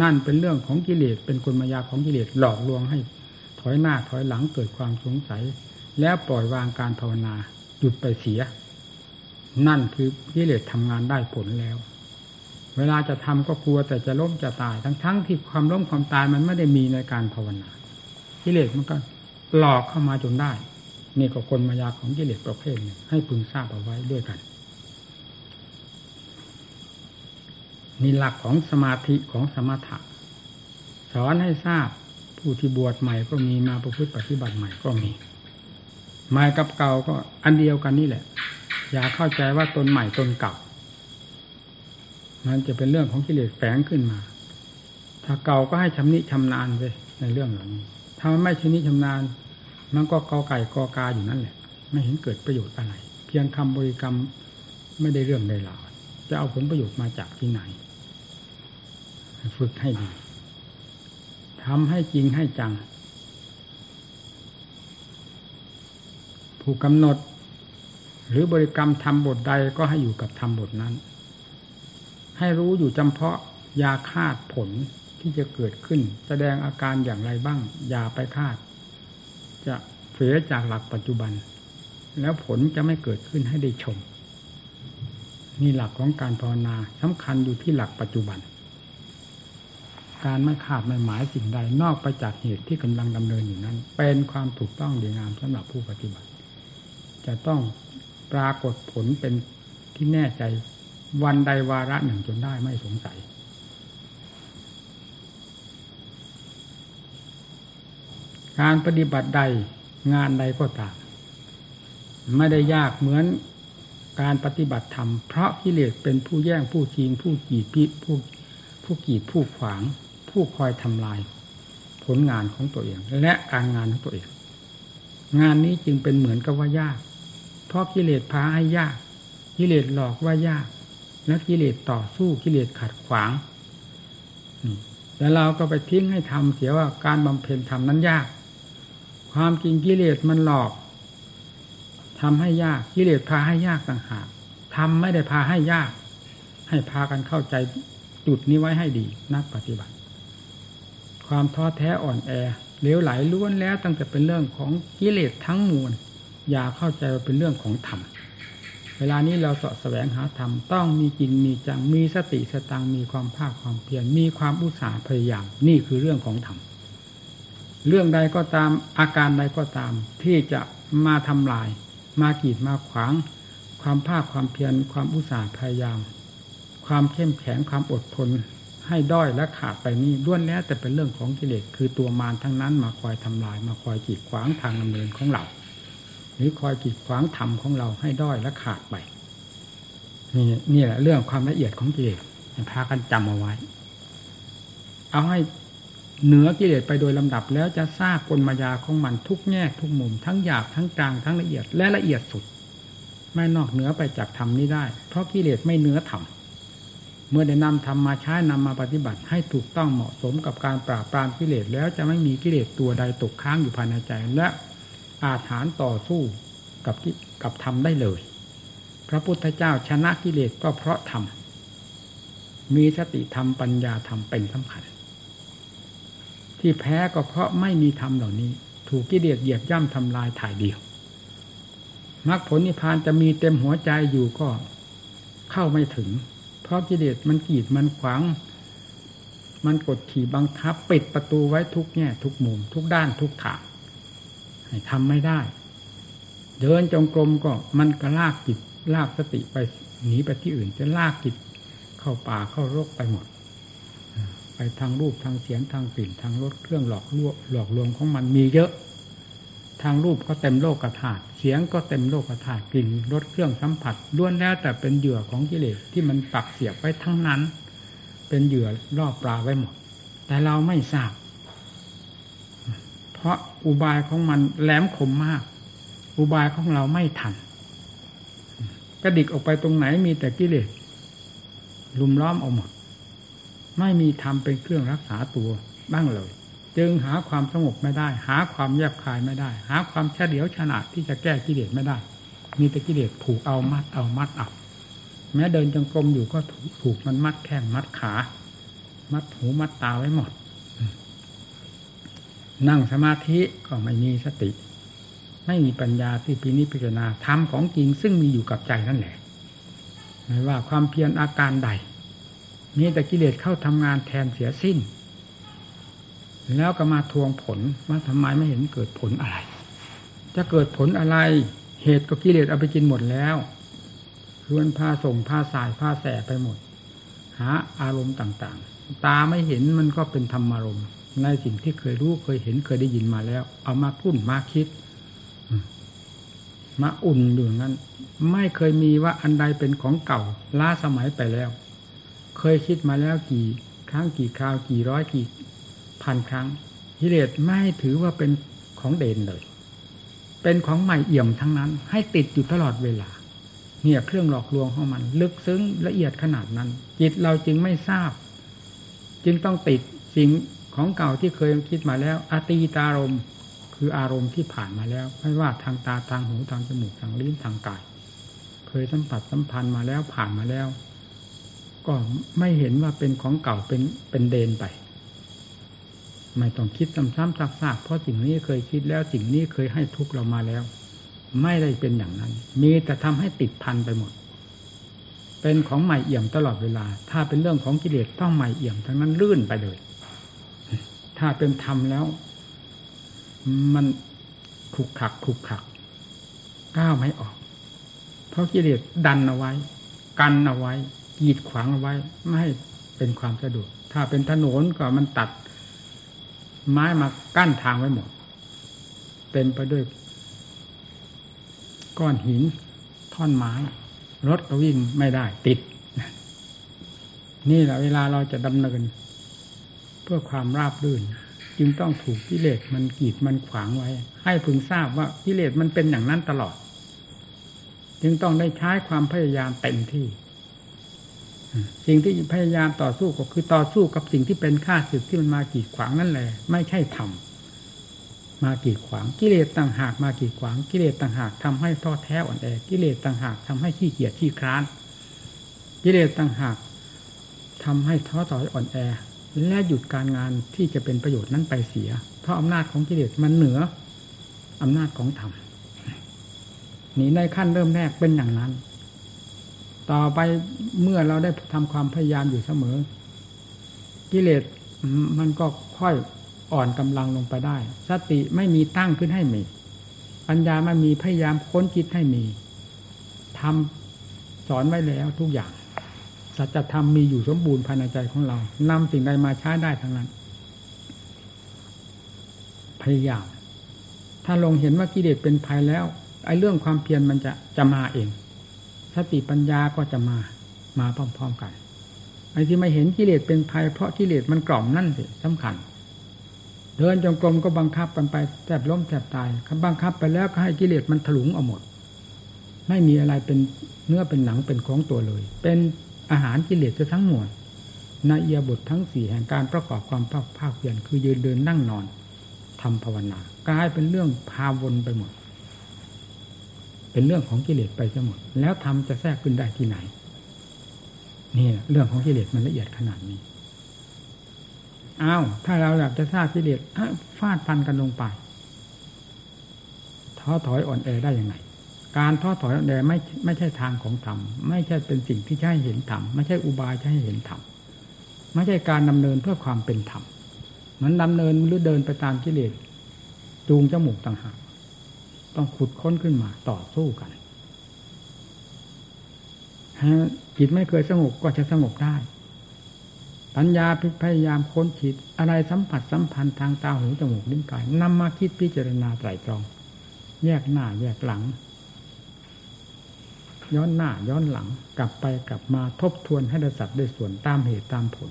นั่นเป็นเรื่องของกิเลสเป็นกลมายาของกิเลสหลอกลวงให้ ถอยหน้าถอยหลังเกิดความสงสัย แล้วปล่อยวางการภาวนาหยุดไปเสีย นั่นคือกิเลสทำงานได้ผลแล้ว เวลาจะทำก็กลัวแต่จะล้มจะตาย ทั้งๆทที่ความล้มความตายมันไม่ได้มีในการภาวนากิเลสมันก็หลอกเข้ามาจนได้ นี่ก็คนมายาของกิเลสประเภทหนึ่งให้พึงทราบเอาไว้ด้วยกันนี่หลักของสมาธิของสมถะสอนให้ทราบผู้ที่บวชใหม่ก็มีมาประพฤติปฏิบัติใหม่ก็มีใหม่กับเก่าก็อันเดียวกันนี่แหละ อย่าเข้าใจว่าตนใหม่ตนเก่า มันจะเป็นเรื่องของกิเลสแฝงขึ้นมา ถ้าเก่าก็ให้ชำนิชำนาญเลยในเรื่องเหล่านี้ถ้าไม่ชำนิชำนาญ มันก็กอไก่กอกาอยู่นั่นแหละ ไม่เห็นเกิดประโยชน์อะไร เพียงคำบริกรรมไม่ได้เรื่องใดหราวจะเอาผลประโยชน์มาจากที่ไหน ฝึกให้ดีทำให้จริงให้จัง ผู้กำหนด หรือบริกรรมทำบทใดก็ให้อยู่กับทำบทนั้น ให้รู้อยู่จำเพาะยาคาดผลที่จะเกิดขึ้น แสดงอาการอย่างไรบ้าง อย่าไปคาด จะเสียจากหลักปัจจุบัน แล้วผลจะไม่เกิดขึ้นให้ได้ชม นี่หลักของการภาวนาสำคัญอยู่ที่หลักปัจจุบัน การไม่ขาดไม่หมายสิ่งใดนอกไปจากเหตุที่กำลังดำเนินอยู่นั้น เป็นความถูกต้องดีงามสำหรับผู้ปฏิบัติ จะต้องปรากฏผลเป็นที่แน่ใจวันใดวาระหนึ่งจนได้ไม่สงสัย การปฏิบัติใดงานใดก็ตามไม่ได้ยากเหมือนการปฏิบัติธรรม เพราะกิเลสเป็นผู้แย่งผู้ชิง ผู้กีดพิผู้ผู้กีดผู้ขวาง ผู้คอยทำลาย ผลงานของตัวเอง และการงานของตัวเอง งานนี้จึงเป็นเหมือนกับว่ายาก เพราะกิเลสพาให้ยาก กิเลสหลอกว่ายาก และกิเลสต่อสู้กิเลสขัดขวางแล้วเราก็ไปทิ้งให้ทำเสียว่าการบำเพ็ญธรรมนั้นยาก ความจริงกิเลสมันหลอกทำให้ยากกิเลสพาให้ยากต่างหากทำไม่ได้พาให้ยาก ให้พากันเข้าใจจุดนี้ไว้ให้ดีนักปฏิบัติ ความท้อแท้อ่อนแอเลี้ยวไหลล้วนแล้วตั้งแต่เป็นเรื่องของกิเลสทั้งมวลอย่าเข้าใจว่าเป็นเรื่องของธรรมเวลานี้เราสาะแสวงหาธรรมต้องมีจริงมีจังมีสติสตังมีความภาคความเพียรมีความอุตสาห์พยายาม นี่คือเรื่องของธรรม เรื่องใดก็ตามอาการใดก็ตาม ที่จะมาทำลาย มากีดมาขวาง ความภาคความเพียรความอุตสาห์พยายาม ความเข้มแข็งความอดทน ให้ด้อยและขาดไปนี่ล้วนแล้วแต่เป็นเรื่องของกิเลสคือตัวมารทั้งนั้นมาคอยทำลาย มาคอยกีดขวางทางดำเนินของเรา หรือคอยกีดขวางธรรมของเราให้ด้อยและขาดไปนี่นี่แหละเรื่องความละเอียดของกิเลสพากันจำเอาไว้ เอาให้ เหนือกิเลสไปโดยลำดับแล้วจะทราบกลมายาของมันทุกแง่ทุกมุม ทั้งหยาบทั้งกลางทั้งละเอียดและละเอียดสุด ไม่นอกเหนือไปจากธรรมนี้ได้ เพราะกิเลสไม่เนื้อธรรมเมื่อได้นำธรรมมาใช้นำมาปฏิบัติให้ถูกต้องเหมาะสมกับการปราบปรามกิเลสแล้วจะไม่มีกิเลสตัวใดตกค้างอยู่ภายในใจและอาถานต่อสู้กับกับธรรมได้เลย พระพุทธเจ้าชนะกิเลสก็เพราะธรรมมีสติธรรมปัญญาธรรมเป็นสำคัญ ที่แพ้ก็เพราะไม่มีธรรมเหล่านี้ ถูกกิเลสเหยียบย่ำทำลายถ่ายเดียวมรรคผลนิพพานจะมีเต็มหัวใจอยู่ก็เข้าไม่ถึง เพราะกิเลสมันกีดมันขวาง มันกดขี่บังคับ ปิดประตูไว้ทุกแง่ทุกมุม ทุกด้านทุกทางให้ทำไม่ได้ เดินจงกรมก็มันก็ลากจิตลากสติไปหนีไปที่อื่น จะลากจิตเข้าป่าเข้ารกไปหมด ไปทางรูปทางเสียงทางกลิ่นทางรสเครื่องหลอกลวงหลอกลวงของมันมีเยอะ ทางรูปก็เต็มโลกกระถาดเสียงก็เต็มโลกกระถาดกลิ่นรสเครื่องสัมผัสล้วนแล้วแต่เป็นเหยื่อของกิเลสที่มันปักเสียบไว้ทั้งนั้น เป็นเหยื่อล่อปลาไว้หมด แต่เราไม่ทราบ เพราะอุบายของมันแหลมคมมาก อุบายของเราไม่ทันกระดิกออกไปตรงไหนมีแต่กิเลสลุมล้อมเอาหมด ไม่มีธรรมเป็นเครื่องรักษาตัวบ้างเลย จึงหาความสงบไม่ได้ หาความแยบคายไม่ได้ หาความเฉลียวฉลาดที่จะแก้กิเลสไม่ได้ มีแต่กิเลสผูกเอามัดเอามัดเอาแม้เดินจงกรมอยู่ก็ถูกมันมัดแข้งมัดขา มัดหูมัดตาไว้หมด นั่งสมาธิก็ไม่มีสติ ไม่มีปัญญาที่พินิจพิจารณาทำของจริงซึ่งมีอยู่กับใจนั่นแหละไม่ว่าความเพียรอาการใด มีแต่กิเลสเข้าทำงานแทนเสียสิ้น แล้วก็มาทวงผลว่าทำไมไม่เห็นเกิดผลอะไร จะเกิดผลอะไร เหตุก็กิเลสเอาไปกินหมดแล้วรวนพาส่งพาสายพาแสไปหมด หาอารมณ์ต่างๆ ตาไม่เห็นมันก็เป็นธรรมารมณ์ในสิ่งที่เคยรู้เคยเห็นเคยได้ยินมาแล้ว เอามาพุ่นมาคิด มาอุ่นอยู่งั้น ไม่เคยมีว่าอันใดเป็นของเก่าล้าสมัยไปแล้ว เคยคิดมาแล้วกี่ครั้งกี่คราวกี่ร้อยกี่พันครั้งกิเลสไม่ถือว่าเป็นของเด่นเลย เป็นของใหม่เอี่ยมทั้งนั้น ให้ติดอยู่ตลอดเวลา เนี่ยเครื่องหลอกลวงของมัน ลึกซึ้งละเอียดขนาดนั้น จิตเราจึงไม่ทราบ จึงต้องติดสิ่งของเก่าที่เคยคิดมาแล้วอตีตารมคืออารมณ์ที่ผ่านมาแล้วไม่ว่าทางตาทางหูทางจมูกทางลิ้นทางกาย เคยสัมผัสสัมพันธ์มาแล้วผ่านมาแล้ว ก็ไม่เห็นว่าเป็นของเก่าเป็นเป็นเดนไป ไม่ต้องคิดซ้ำๆซากๆเพราะสิ่งนี้เคยคิดแล้วสิ่งนี้เคยให้ทุกเรามาแล้ว ไม่ได้เป็นอย่างนั้น มีแต่ทำให้ติดพันไปหมด เป็นของใหม่เอี่ยมตลอดเวลา ถ้าเป็นเรื่องของกิเลสต้องใหม่เอี่ยมทั้งนั้นลื่นไปเลย ถ้าเป็นธรรมแล้ว มันขุกขักขุกขักก้าวไม่ออก เพราะกิเลสดันเอาไว้ กันเอาไว้ กีดขวางเอาไว้ ไม่ให้เป็นความสะดวกถ้าเป็นถนนก็มันตัด ไม้มากั้นทางไว้หมด เต็มไปด้วย ก้อนหิน ท่อนไม้ รถก็วิ่งไม่ได้ ติด นี่แหละเวลาเราจะดำเนิน เพื่อความราบรื่น จึงต้องถูกกิเลสมันกีดมันขวางไว้ ให้พึงทราบว่ากิเลสมันเป็นอย่างนั้นตลอด จึงต้องได้ใช้ความพยายามเต็มที่ สิ่งที่พยายามต่อสู้ก็คือต่อสู้กับสิ่งที่เป็นข้าศึกที่มันมากีดขวางนั่นแหละ ไม่ใช่ธรรมมากีดขวางกิเลสต่างหากมากีดขวางกิเลสต่างหากทำให้ท้อแท้อ่อนแอกิเลสต่างหากทำให้ขี้เกียจขี้คร้านกิเลสต่างหากทำให้ท้อต่อยอ่อนแอ และหยุดการงานที่จะเป็นประโยชน์นั้นไปเสีย เพราะอำนาจของกิเลสมันเหนืออำนาจของธรรมนี่ในขั้นเริ่มแรกเป็นอย่างนั้น ต่อไปเมื่อเราได้ทำความพยายามอยู่เสมอ กิเลสมันก็ค่อยอ่อนกำลังลงไปได้ สติไม่มีตั้งขึ้นให้มี ปัญญามันมีพยายามค้นคิดให้มีทำสอนไว้แล้วทุกอย่างสัจธรรมมีอยู่สมบูรณ์ภายในใจของเรานำสิ่งใดมาใช้ได้ทั้งนั้น พยายาม ถ้าลงเห็นว่ากิเลสเป็นภัยแล้ว ไอ้เรื่องความเพียรมันจะจะมาเอง สติปัญญาก็จะมามาพร้อมๆกันไอ้ที่ไม่เห็นกิเลสเป็นภัยเพราะกิเลสมันกล่อมนั่นสิสำคัญ เดินจงกรมก็บังคับกันไปแทบล้มแทบตายบังคับไปแล้วก็ให้กิเลสมันถลุงเอาหมด ไม่มีอะไรเป็นเนื้อเป็นหนังเป็นของตัวเลย เป็นอาหารกิเลสจะทั้งหมดนาเอียบททั้งสี่แห่งการประกอบความภาคภาคเพียรคือยืนเดินนั่งนอนทำภาวนากลายเป็นเรื่องพาวนไปหมด เป็นเรื่องของกิเลสไปซะหมด แล้วทำจะแทรกขึ้นได้ที่ไหน นี่เรื่องของกิเลสมันละเอียดขนาดนี้อ้าวถ้าเราอยากจะทราบกิเลสฟาดพันกันลงไปท้อถอยอ่อนแอได้ยังไง การท้อถอยอ่อนแอไม่ไม่ใช่ทางของธรรม ไม่ใช่เป็นสิ่งที่ให้เห็นธรรม ไม่ใช่อุบายให้เห็นธรรม ไม่ใช่การดำเนินเพื่อความเป็นธรรม มันดำเนินหรือเดินไปตามกิเลสจูงจมูกต่างหาก ต้องขุดค้นขึ้นมาต่อสู้กันฮะจิตไม่เคยสงบก็จะสงบได้ ปัญญาพยายามค้นคิดอะไรสัมผัสสัมพันธ์ทางตาหูจมูกลิ้นกายนำมาคิดพิจารณาไตรตรอง แยกหน้าแยกหลัง ย้อนหน้าย้อนหลังกลับไปกลับมาทบทวนให้ได้สัตว์ได้ส่วนตามเหตุตามผล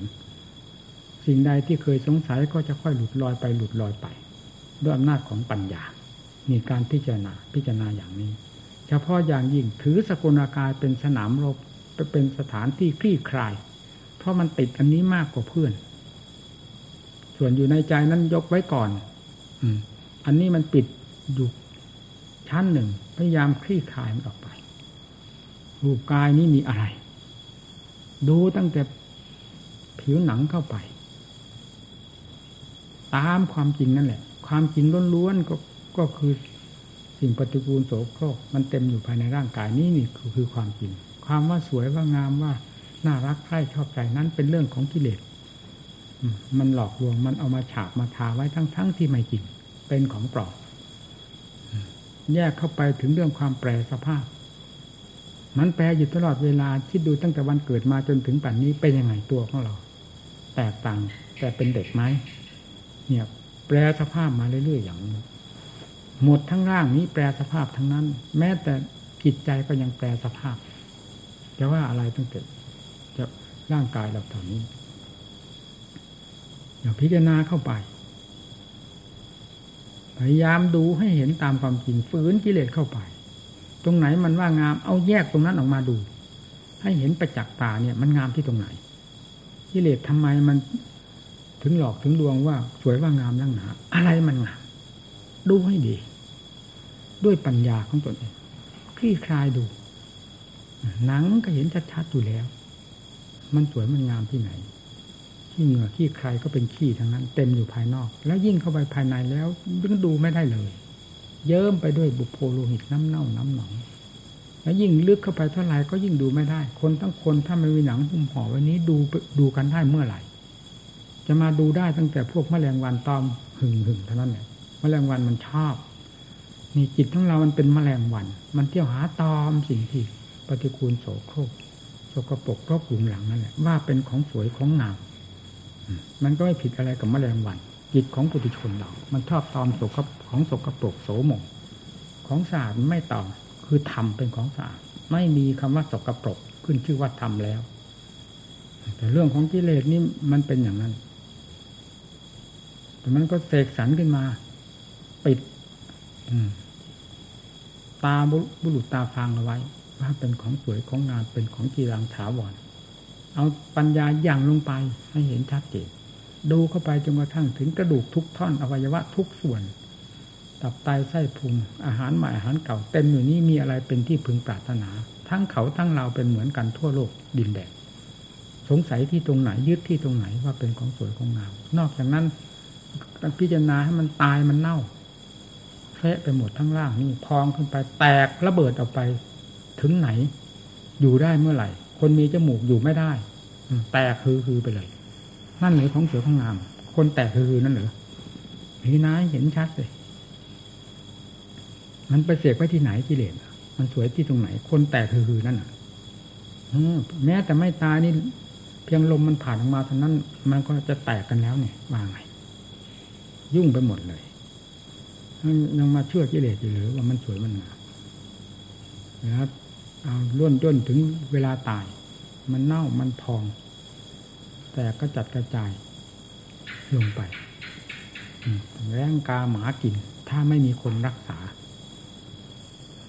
สิ่งใดที่เคยสงสัยก็จะค่อยหลุดลอยไปหลุดลอยไป ด้วยอำนาจของปัญญา มีการพิจารณาพิจารณาอย่างนี้ เฉพาะอย่างยิ่งถือสกุลกายเป็นสนามรบเป็นสถานที่คลี่คลาย เพราะมันติดอันนี้มากกว่าเพื่อน ส่วนอยู่ในใจนั้นยกไว้ก่อน อืม อันนี้มันปิดอยู่ชั้นหนึ่งพยายามคลี่คลายมันออกไป รูปกายนี้มีอะไร ดูตั้งแต่ผิวหนังเข้าไป ตามความจริงนั่นแหละ ความจริงล้วนๆก็ ก็คือสิ่งปฏิกูลโสโครกมันเต็มอยู่ภายในร่างกายนี่นี่คือคือความจริง ความว่าสวยว่างามว่าน่ารักใคร่ชอบใจนั้นเป็นเรื่องของกิเลสมันหลอกลวงมันเอามาฉาบมาทาไว้ทั้งๆทที่ไม่จริง เป็นของปลอมแยกเข้าไปถึงเรื่องความแปรสภาพ มันแปรอยู่ตลอดเวลาคิดดูตั้งแต่วันเกิดมาจนถึงป่านนี้เป็นยังไงตัวของเรา แตกต่างแต่เป็นเด็กไหมเนี่ยแปรสภาพมาเรื่อยๆอย่างนี้ หมดทั้งร่างนี้แปรสภาพทั้งนั้น แม้แต่จิตใจก็ยังแปรสภาพ จะว่าอะไรตั้งแต่จะร่างกายเราตอนนี้อย่าพิจารณาเข้าไป พยายามดูให้เห็นตามความจริงฝืนกิเลสเข้าไป ตรงไหนมันว่างาม เอาแยกตรงนั้นออกมาดู ให้เห็นประจักษ์ตาเนี่ยมันงามที่ตรงไหน กิเลสทำไมมันถึงหลอกถึงลวงว่า สวยว่างามนั่งหนาอะไรมันงาม ดูให้ดี ด้วยปัญญาของตนเองคลี่คลายดู หนังก็เห็นชัดๆอยู่แล้ว มันสวยมันงามที่ไหนขี้เหงื่อขี้ใครก็เป็นขี้ทั้งนั้น เต็มอยู่ภายนอก แล้วยิ่งเข้าไปภายในแล้วยิ่งดูไม่ได้เลย เยิ้มไปด้วยบุโพโลหิตน้ำเน่าน้ำหนองแล้วยิ่งลึกเข้าไปเท่าไหร่ก็ยิ่งดูไม่ได้ คนทั้งคนถ้าไม่มีหนังหุ้มห่อไว้นี้ดูดูกันได้เมื่อไหร่ จะมาดูได้ตั้งแต่พวกแมลงวันตอมหึ่งหึ่งเท่านั้นแหละ แมลงวันมันชอบนี่จิตของเรามันเป็นแมลงวัน มันเที่ยวหาตอมสิ่งที่ปฏิกูลโสโครกสกปรกรอบหลุมหลังนั่นแหละว่าเป็นของสวยของงามมันก็ไม่ผิดอะไรกับแมลงวัน จิตของปุถุชนเรา มันชอบตอมสกของสกปรกโสมงของสะอาดไม่ตอมคือธรรมเป็นของสะอาดไม่มีคำว่าสกปรกขึ้นชื่อว่าธรรมแล้ว แต่เรื่องของกิเลสนี่มันเป็นอย่างนั้นแต่มันก็เสกสรรขึ้นมา ปิดตาบุรุษตาฟังเอาไว้ ว่าเป็นของสวยของงามเป็นของกีรังถาวรเอาปัญญาอย่างลงไปให้เห็นชัดเจนดูเข้าไปจนกระทั่งถึงกระดูกทุกท่อนอวัยวะทุกส่วน ตับไตไส้พุงอาหารใหม่อาหารเก่าเต็มอยู่นี้มีอะไรเป็นที่พึงปรารถนา ทั้งเขาทั้งเราเป็นเหมือนกันทั่วโลกดินแดนสงสัยที่ตรงไหนยึดที่ตรงไหนว่าเป็นของสวยของงามนอกจากนั้นพิจารณาให้มันตายมันเน่าะไปหมดทั้งล่างนี่พองขึ้นไปแตกระเบิดออกไป ถึงไหน อยู่ได้เมื่อไหร่ คนมีจมูกอยู่ไม่ได้แตกคือคือไปเลย นั่นหรือของเสวยของงาม คนแตกคือคือนั่นหรือพี่นาเห็นชัดเลยมันไปเสกไว้ที่ไหนกิเลสมันสวยที่ตรงไหน คนแตกคือนั่นอะแม้แต่ไม่ตายนี่ เพียงลมมันผ่านออกมาเท่านั้น มันก็จะแตกกันแล้วเนี่ยว่าไงยุ่งไปหมดเลย ยังมาเชื่อกิเลสอยู่หรือว่ามันสวยมันงามนะครับเอาล้วนจนถึงเวลาตาย มันเน่ามันพอง แต่ก็จัดกระจายลงไปแรงกาหมากิน ถ้าไม่มีคนรักษา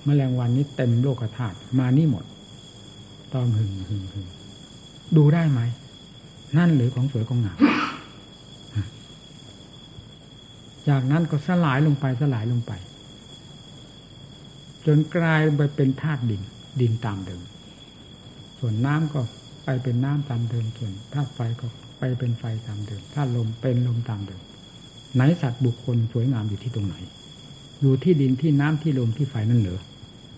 แมลงวันนี้เต็มโลกธาตุมานี่หมด ตอมหึงหึงหึงดูได้ไหม นั่นหรือของสวยของงาม จากนั้นก็สลายลงไปสลายลงไป จนกลายไปเป็นธาตุดินดินตามเดิม ส่วนน้ำก็ไปเป็นน้ำตามเดิม ส่วนธาตุไฟก็ไปเป็นไฟตามเดิมธาตุลมเป็นลมตามเดิม ไหนสัตว์บุคคลสวยงามอยู่ที่ตรงไหน อยู่ที่ดินที่น้ำที่ลมที่ไฟนั่นเหรอ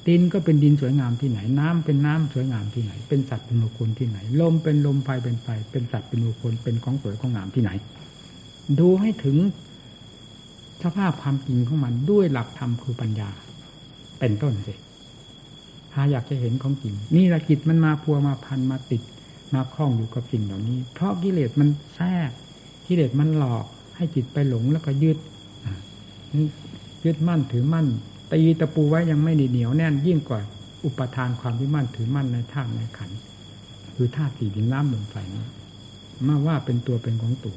ดินก็เป็นดินสวยงามที่ไหน น้ำเป็นน้ำสวยงามที่ไหน เป็นสัตว์เป็นบุคคลที่ไหน ลมเป็นลมไฟเป็นไฟ เป็นสัตว์เป็นบุคคลเป็นของสวยของงามที่ไหน ดูให้ถึง สภาพความจริงของมันด้วยหลักธรรมคือปัญญา เป็นต้นสิถ้าอยากจะเห็นของจริง นี่ละจิตมันมาพัวมาพันมาติดมาคล้องอยู่กับสิ่งเหล่านี้ เพราะกิเลสมันแทรกกิเลสมันหลอก ให้จิตไปหลงแล้วก็ยึดยึดมั่นถือมั่นตีตะปูไว้ยังไม่เหนียวแน่นยิ่งกว่าอุปทานความที่มั่นถือมั่นในธาตุในขันคือธาตุสี่ดินน้ำลมไฟนี้มาว่าเป็นตัวเป็นของตัว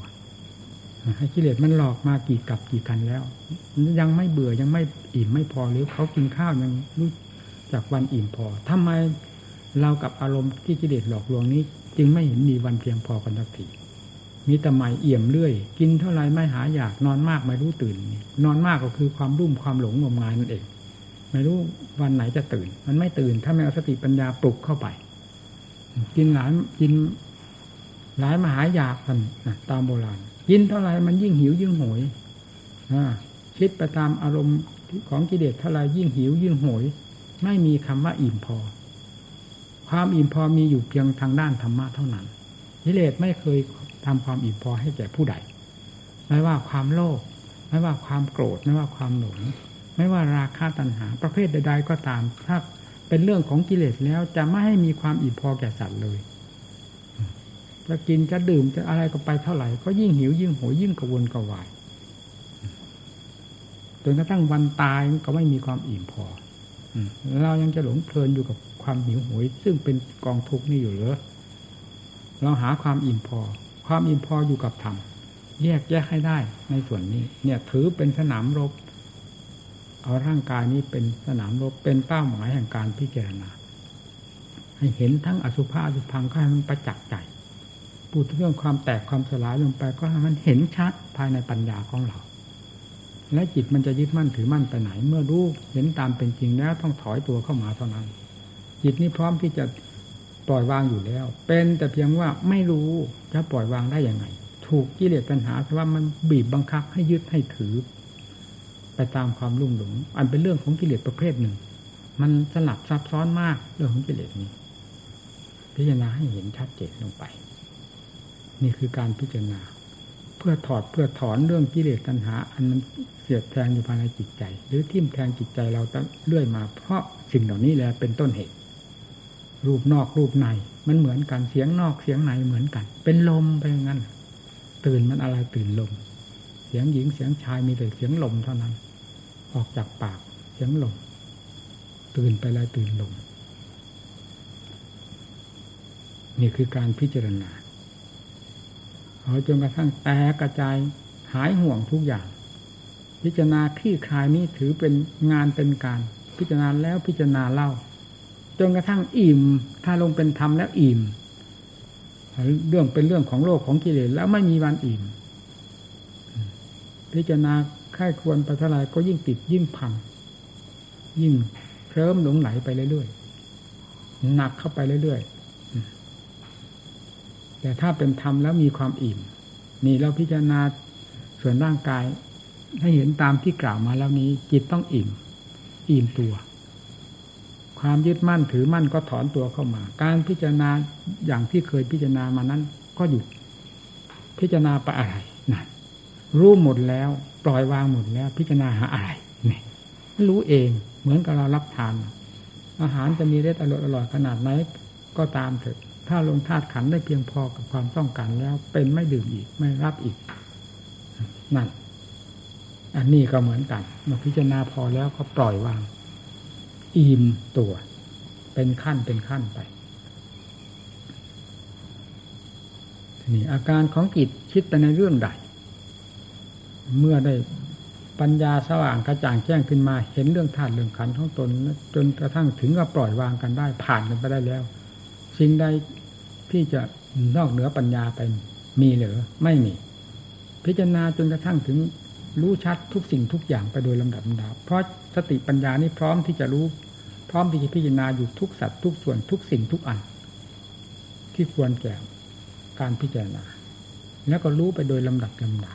ให้กิเลสมันหลอกมากี่กับกี่กันแล้ว ยังไม่เบื่อยังไม่อิ่มไม่พอหรือเขากินข้าวยังรู้จากวันอิ่มพอทำไมเรากับอารมณ์ที่กิเลสหลอกลวงนี้ จึงไม่เห็นมีวันเพียงพอกันสักทีมีแต่ไม่เอี่ยมเรื่อย กินเท่าไรไม่หาอยากนอนมากไม่รู้ตื่น นอนมากก็คือความรุ่มความหลงงมงายนั่นเอง ไม่รู้วันไหนจะตื่น มันไม่ตื่น ถ้าไม่เอาสติปัญญาปลุกเข้าไป กินหลายกินหลายมหาอยากกันตามโบราณ กินเท่าไรมันยิ่งหิวยิ่งโหยคิดไปตามอารมณ์ของกิเลสเท่าไรยิ่งหิวยิ่งโหย ไม่มีคำว่าอิ่มพอ ความอิ่มพอมีอยู่เพียงทางด้านธรรมะเท่านั้น กิเลสไม่เคยทำความอิ่มพอให้แก่ผู้ใด ไม่ว่าความโลภไม่ว่าความโกรธไม่ว่าความหลงไม่ว่าราคะตัณหา ประเภทใด ๆ ก็ตามถ้าเป็นเรื่องของกิเลสแล้วจะไม่ให้มีความอิ่มพอแก่สัตว์เลย จะกินจะดื่มจะอะไรก็ไปเท่าไหร่ ก็ยิ่งหิวยิ่งโหยยิ่งกระวนกระวายจนกระทั่งวันตายก็ไม่มีความอิ่มพอเรายังจะหลงเพลินอยู่กับความหิวโหย ซึ่งเป็นกองทุกข์นี่อยู่เหรอเราหาความอิ่มพอ ความอิ่มพออยู่กับธรรมแยกแยกให้ได้ในส่วนนี้ เนี่ยถือเป็นสนามรบ เอาร่างกายนี้เป็นสนามรบเป็นเป้าหมายแห่งการพิจารณา ให้เห็นทั้งอสุภะอสุพังก็ให้มันประจักษ์ใจ พูดเรื่องความแตกความสลายลงไป ก็ให้มันเห็นชัดภายในปัญญาของเรา และจิตมันจะยึดมั่นถือมั่นไปไหน เมื่อรู้เห็นตามเป็นจริงแล้วต้องถอยตัวเข้ามาเท่านั้น จิตนี้พร้อมที่จะปล่อยวางอยู่แล้ว เป็นแต่เพียงว่าไม่รู้จะปล่อยวางได้อย่างไง ถูกกิเลสปัญหาเพราะว่ามันบีบบังคับให้ยึดให้ถือ ไปตามความรุ่มหลง อันเป็นเรื่องของกิเลสประเภทหนึ่ง มันสลับซับซ้อนมากเรื่องของกิเลสนี้ พิจารณาให้เห็นชัดเจนลงไป นี่คือการพิจารณา เพื่อถอดเพื่อถอนเรื่องกิเลสตัณหา อันมันเสียดแทงอยู่ภายในจิตใจ หรือทิ่มแทงจิตใจเราตั้งเรื่อยมา เพราะสิ่งเหล่านี้แหละเป็นต้นเหตุ รูปนอกรูปในมันเหมือนกันเสียงนอกเสียงในเหมือนกัน เป็นลมไปงั้น ตื่นมันอะไรตื่นลม เสียงหญิงเสียงชายมีแต่เสียงลมเท่านั้น ออกจากปากเสียงลม ตื่นไปแล้วตื่นลมนี่คือการพิจารณา เอาจนกระทั่งแตกกระจายหายห่วงทุกอย่าง พิจารณาคลี่คลายนี้ถือเป็นงานเป็นการ พิจารณาแล้วพิจารณาเล่า จนกระทั่งอิ่ม ถ้าลงเป็นธรรมแล้วอิ่ม เรื่องเป็นเรื่องของโลกของกิเลสแล้วไม่มีวันอิ่ม พิจารณาค่ายควรปเท่าไรก็ยิ่งติดยิ่งพัง ยิ่งเคลิ้มหลงไหลไปเรื่อยๆหนักเข้าไปเรื่อย แต่ถ้าเป็นธรรมแล้วมีความอิ่ม นี่เราพิจารณาส่วนร่างกายให้เห็นตามที่กล่าวมาแล้วนี้ จิตต้องอิ่ม อิ่มตัว ความยึดมั่นถือมั่นก็ถอนตัวเข้ามา การพิจารณาอย่างที่เคยพิจารณามานั้น ก็หยุด พิจารณาไปอะไรนั่นรู้หมดแล้ว ปล่อยวางหมดแล้ว พิจารณาหาอะไรนี่รู้เองเหมือนกับเรารับทาน อาหารจะมีรสอร่อยอร่อยขนาดไหนก็ตามเถอะ ถ้าลงธาตุขันได้เพียงพอกับความต้องการแล้ว เป็นไม่ดื่มอีกไม่รับอีกนั่นอันนี้ก็เหมือนกันเมื่อพิจารณาพอแล้วก็ปล่อยวาง อิ่มตัว เป็นขั้นเป็นขั้นไปนี่อาการของจิตคิดไปในเรื่องใด เมื่อได้ปัญญาสว่างกระจ่างแจ้งขึ้นมา เห็นเรื่องธาตุเรื่องขันธ์ของตน จนกระทั่งถึงกับปล่อยวางกันได้ ผ่านกันไปได้แล้ว สิ่งใดที่จะนอกเหนือปัญญาไปมีหรือไม่มี พิจารณาจนกระทั่งถึงรู้ชัดทุกสิ่งทุกอย่างไปโดยลำดับลำดับเพราะสติปัญญานี้พร้อมที่จะรู้ พร้อมที่จะพิจารณาอยู่ทุกสัตว์ทุกส่วนทุกสิ่งทุกอัน ที่ควรแก่การพิจารณา แล้วก็รู้ไปโดยลำดับลำดา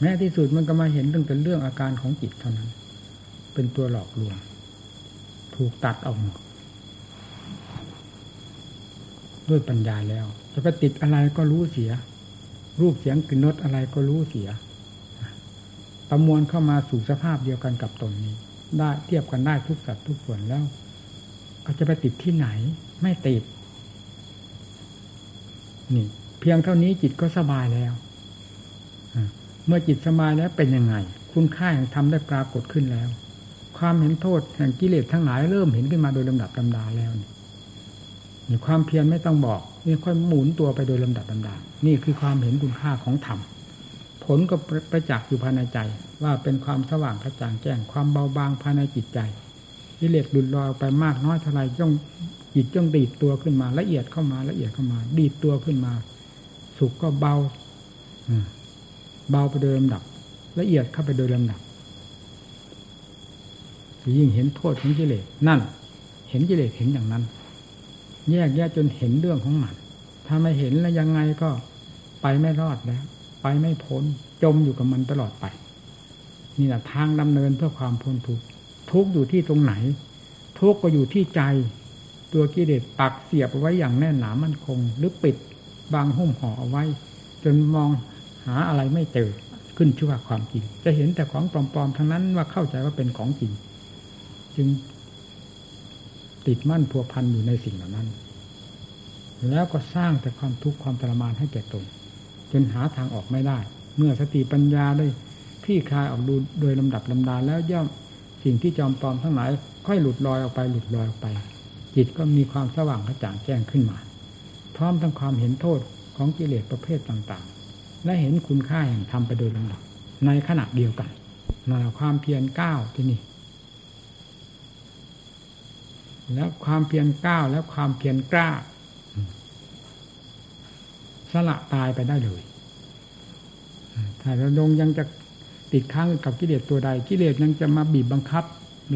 แม้ที่สุดมันก็มาเห็นเรื่องเป็นเรื่องอาการของจิตเท่านั้น เป็นตัวหลอกลวง ถูกตัดออกหมด ด้วยปัญญาแล้ว จะไปติดอะไรก็รู้เสีย รูปเสียงกลิ่นรสอะไรก็รู้เสีย ประมวลเข้ามาสู่สภาพเดียวกันกับตนนี้ ได้เทียบกันได้ทุกสัตว์ทุกส่วนแล้ว ก็จะไปติดที่ไหน ไม่ติด นี่ เพียงเท่านี้จิตก็สบายแล้วเมื่อจิตสบายแล้วเป็นยังไง คุณค่าแห่งธรรมได้ปรากฏขึ้นแล้ว ความเห็นโทษแห่งกิเลสทั้งหลายเริ่มเห็นขึ้นมาโดยลำดับลำดาแล้วนี่ ความเพียรไม่ต้องบอกนี่ค่อยหมุนตัวไปโดยลำดับลำดานี่คือความเห็นคุณค่าของธรรมผลก็ประจักษ์อยู่ภายในใจ ว่าเป็นความสว่างกระจ่างแจ้งความเบาบางภายในจิตใจกิเลสหลุดลอยไปมากน้อยเท่าไรจ้องจิตจ้องดีดตัวขึ้นมาละเอียดเข้ามาละเอียดเข้ามา ดีดตัวขึ้นมา สุขก็เบาเบาไปโดยลำดับ ละเอียดเข้าไปโดยลำดับยิ่งเห็นโทษของกิเลสนั่น เห็นกิเลสเห็นอย่างนั้น แยกแยกจนเห็นเรื่องของมันถ้าไม่เห็นแล้วยังไงก็ไปไม่รอดแล้ว ไปไม่พ้นจมอยู่กับมันตลอดไป นี่แหละทางดำเนินเพื่อความพ้นทุกข์ทุกข์อยู่ที่ตรงไหน ทุกข์ก็อยู่ที่ใจ ตัวกิเลสปักเสียบไว้อย่างแน่นหนามั่นคง หรือปิดบางหุ้มห่อเอาไว้ จนมองหาอะไรไม่เจอขึ้นชื่อว่าความจริง จะเห็นแต่ของปลอมๆทั้งนั้นว่าเข้าใจว่าเป็นของจริง จึง ติดมั่นพัวพันอยู่ในสิ่งเหล่านั้น แล้วก็สร้างแต่ความทุกข์ความทรมานให้แก่ตน จนหาทางออกไม่ได้ เมื่อสติปัญญาได้คลี่คลายออกดูโดยลำดับลำดาแล้วย่อมสิ่งที่จอมปลอมทั้งหลายค่อยหลุดลอยออกไปหลุดลอยออกไป จิตก็มีความสว่างกระจ่างแจ้งขึ้นมา พร้อมทั้งความเห็นโทษของกิเลสประเภทต่างๆ และเห็นคุณค่าแห่งธรรมไปโดยลำดับในขณะเดียวกันนั่นความเพียรก้าวที่นี่ แล้วความเพียรก้าวแล้วความเพียรกล้า สละตายไปได้เลยถ้าเราลงยังจะติดค้างกับกิเลสตัวใด กิเลสยังจะมาบีบบังคับ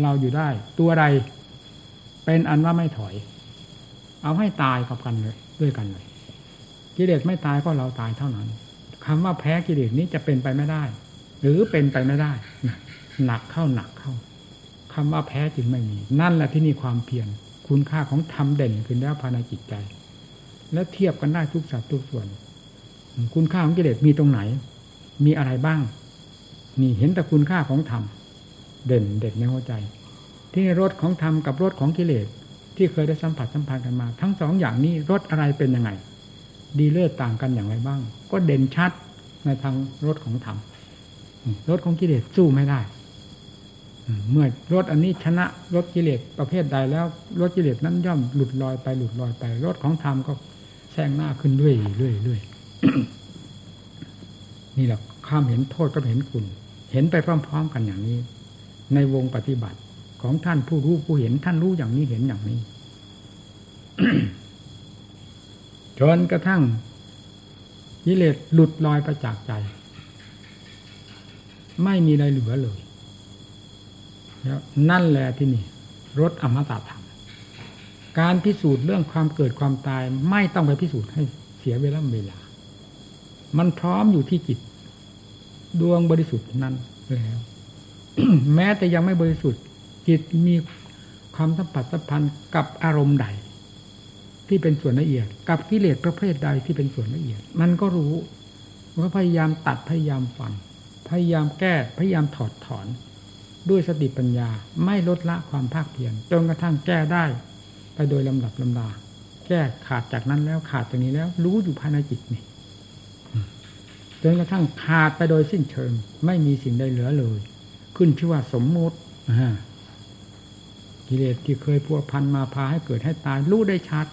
เราอยู่ได้ ตัวใดเป็นอันว่าไม่ถอย เอาให้ตายกับกันเลย ด้วยกันเลย กิเลสไม่ตายก็เราตายเท่านั้นคำว่าแพ้กิเลสนี้จะเป็นไปไม่ได้ หรือเป็นไปไม่ได้หนักเข้าหนักเข้า คำว่าแพ้จึงไม่มี นั่นแหละที่นี่ความเพียรคุณค่าของธรรมเด่นขึ้นแล้วภายในจิตใจ และเทียบกันได้ทุกสัดทุกส่วน คุณค่าของกิเลสมีตรงไหน มีอะไรบ้าง นี่เห็นแต่คุณค่าของธรรมเด่นเด็ดในหัวใจ ที่รสของธรรมกับรสของกิเลสที่เคยได้สัมผัสสัมพันธ์กันมา ทั้งสองอย่างนี้รสอะไรเป็นยังไง ดีเลิศต่างกันอย่างไรบ้าง ก็เด่นชัดในทางรถของธรรมรถของกิเลสสู้ไม่ได้ เมื่อรถอันนี้ชนะรถกิเลสประเภทใดแล้วรถกิเลสนั้นย่อมหลุดลอยไปหลุดลอยไปรถของธรรมก็แซงหน้าขึ้นเรื่อยเรื่อยเรื่อยนี่แหละข้ามเห็นโทษก็เห็นคุณ เห็นไปพร้อม ๆ กันอย่างนี้ ในวงปฏิบัติของท่านผู้รู้ผู้เห็นท่านรู้อย่างนี้เห็นอย่างนี้จนกระทั่งกิเลสหลุดลอยไปจากใจ ไม่มีอะไรเหลือเลย แล้วนั่นแหละที่นี่รถอมตะธรรมการพิสูจน์เรื่องความเกิดความตายไม่ต้องไปพิสูจน์ให้เสียเวลาเวลา มันพร้อมอยู่ที่จิต ดวงบริสุทธิ์นั้นแล้วแม้แต่ยังไม่บริสุทธิ์ จิตมีความสัมผัสสัมพันธ์กับอารมณ์ใด ที่เป็นส่วนละเอียด กับกิเลสประเภทใดที่เป็นส่วนละเอียด มันก็รู้ว่าพยายามตัดพยายามฟังพยายามแก้พยายามถอดถอน ด้วยสติปัญญาไม่ลดละความภาคเพียรจนกระทั่งแก้ได้ ไปโดยลำดับลำดา แก้ขาดจากนั้นแล้วขาดจากนี้แล้ว รู้อยู่ภายในจิตนี่จนกระทั่งขาดไปโดยสิ้นเชิง ไม่มีสิ่งใดเหลือเลย ขึ้นชื่อว่าสมมุติกิเลสที่เคยพัวพันมาพาให้เกิดให้ตายรู้ได้ชัด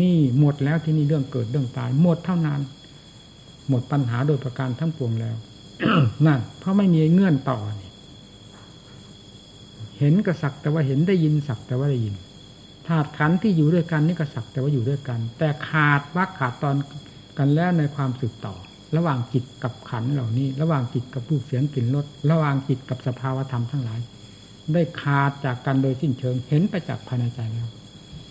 นี่หมดแล้วที่นี่เรื่องเกิดเรื่องตาย หมดเท่านั้น หมดปัญหาโดยประการทั้งปวงแล้วนั่นเพราะไม่มีเงื่อนต่อ เห็นก็สักแต่ว่าเห็นได้ยินสักแต่ว่าได้ยินธาตุขันที่อยู่ด้วยกันนี่ก็สักแต่ว่าอยู่ด้วยกัน แต่ขาดวักขาดตอนกันแล้วในความสืบต่อ ระหว่างจิตกับขันเหล่านี้ ระหว่างจิตกับรูปเสียงกลิ่นรสระหว่างจิตกับสภาวธรรมทั้งหลาย ได้ขาดจากกันโดยสิ้นเชิงเห็นไปจากภายในใจแล้ว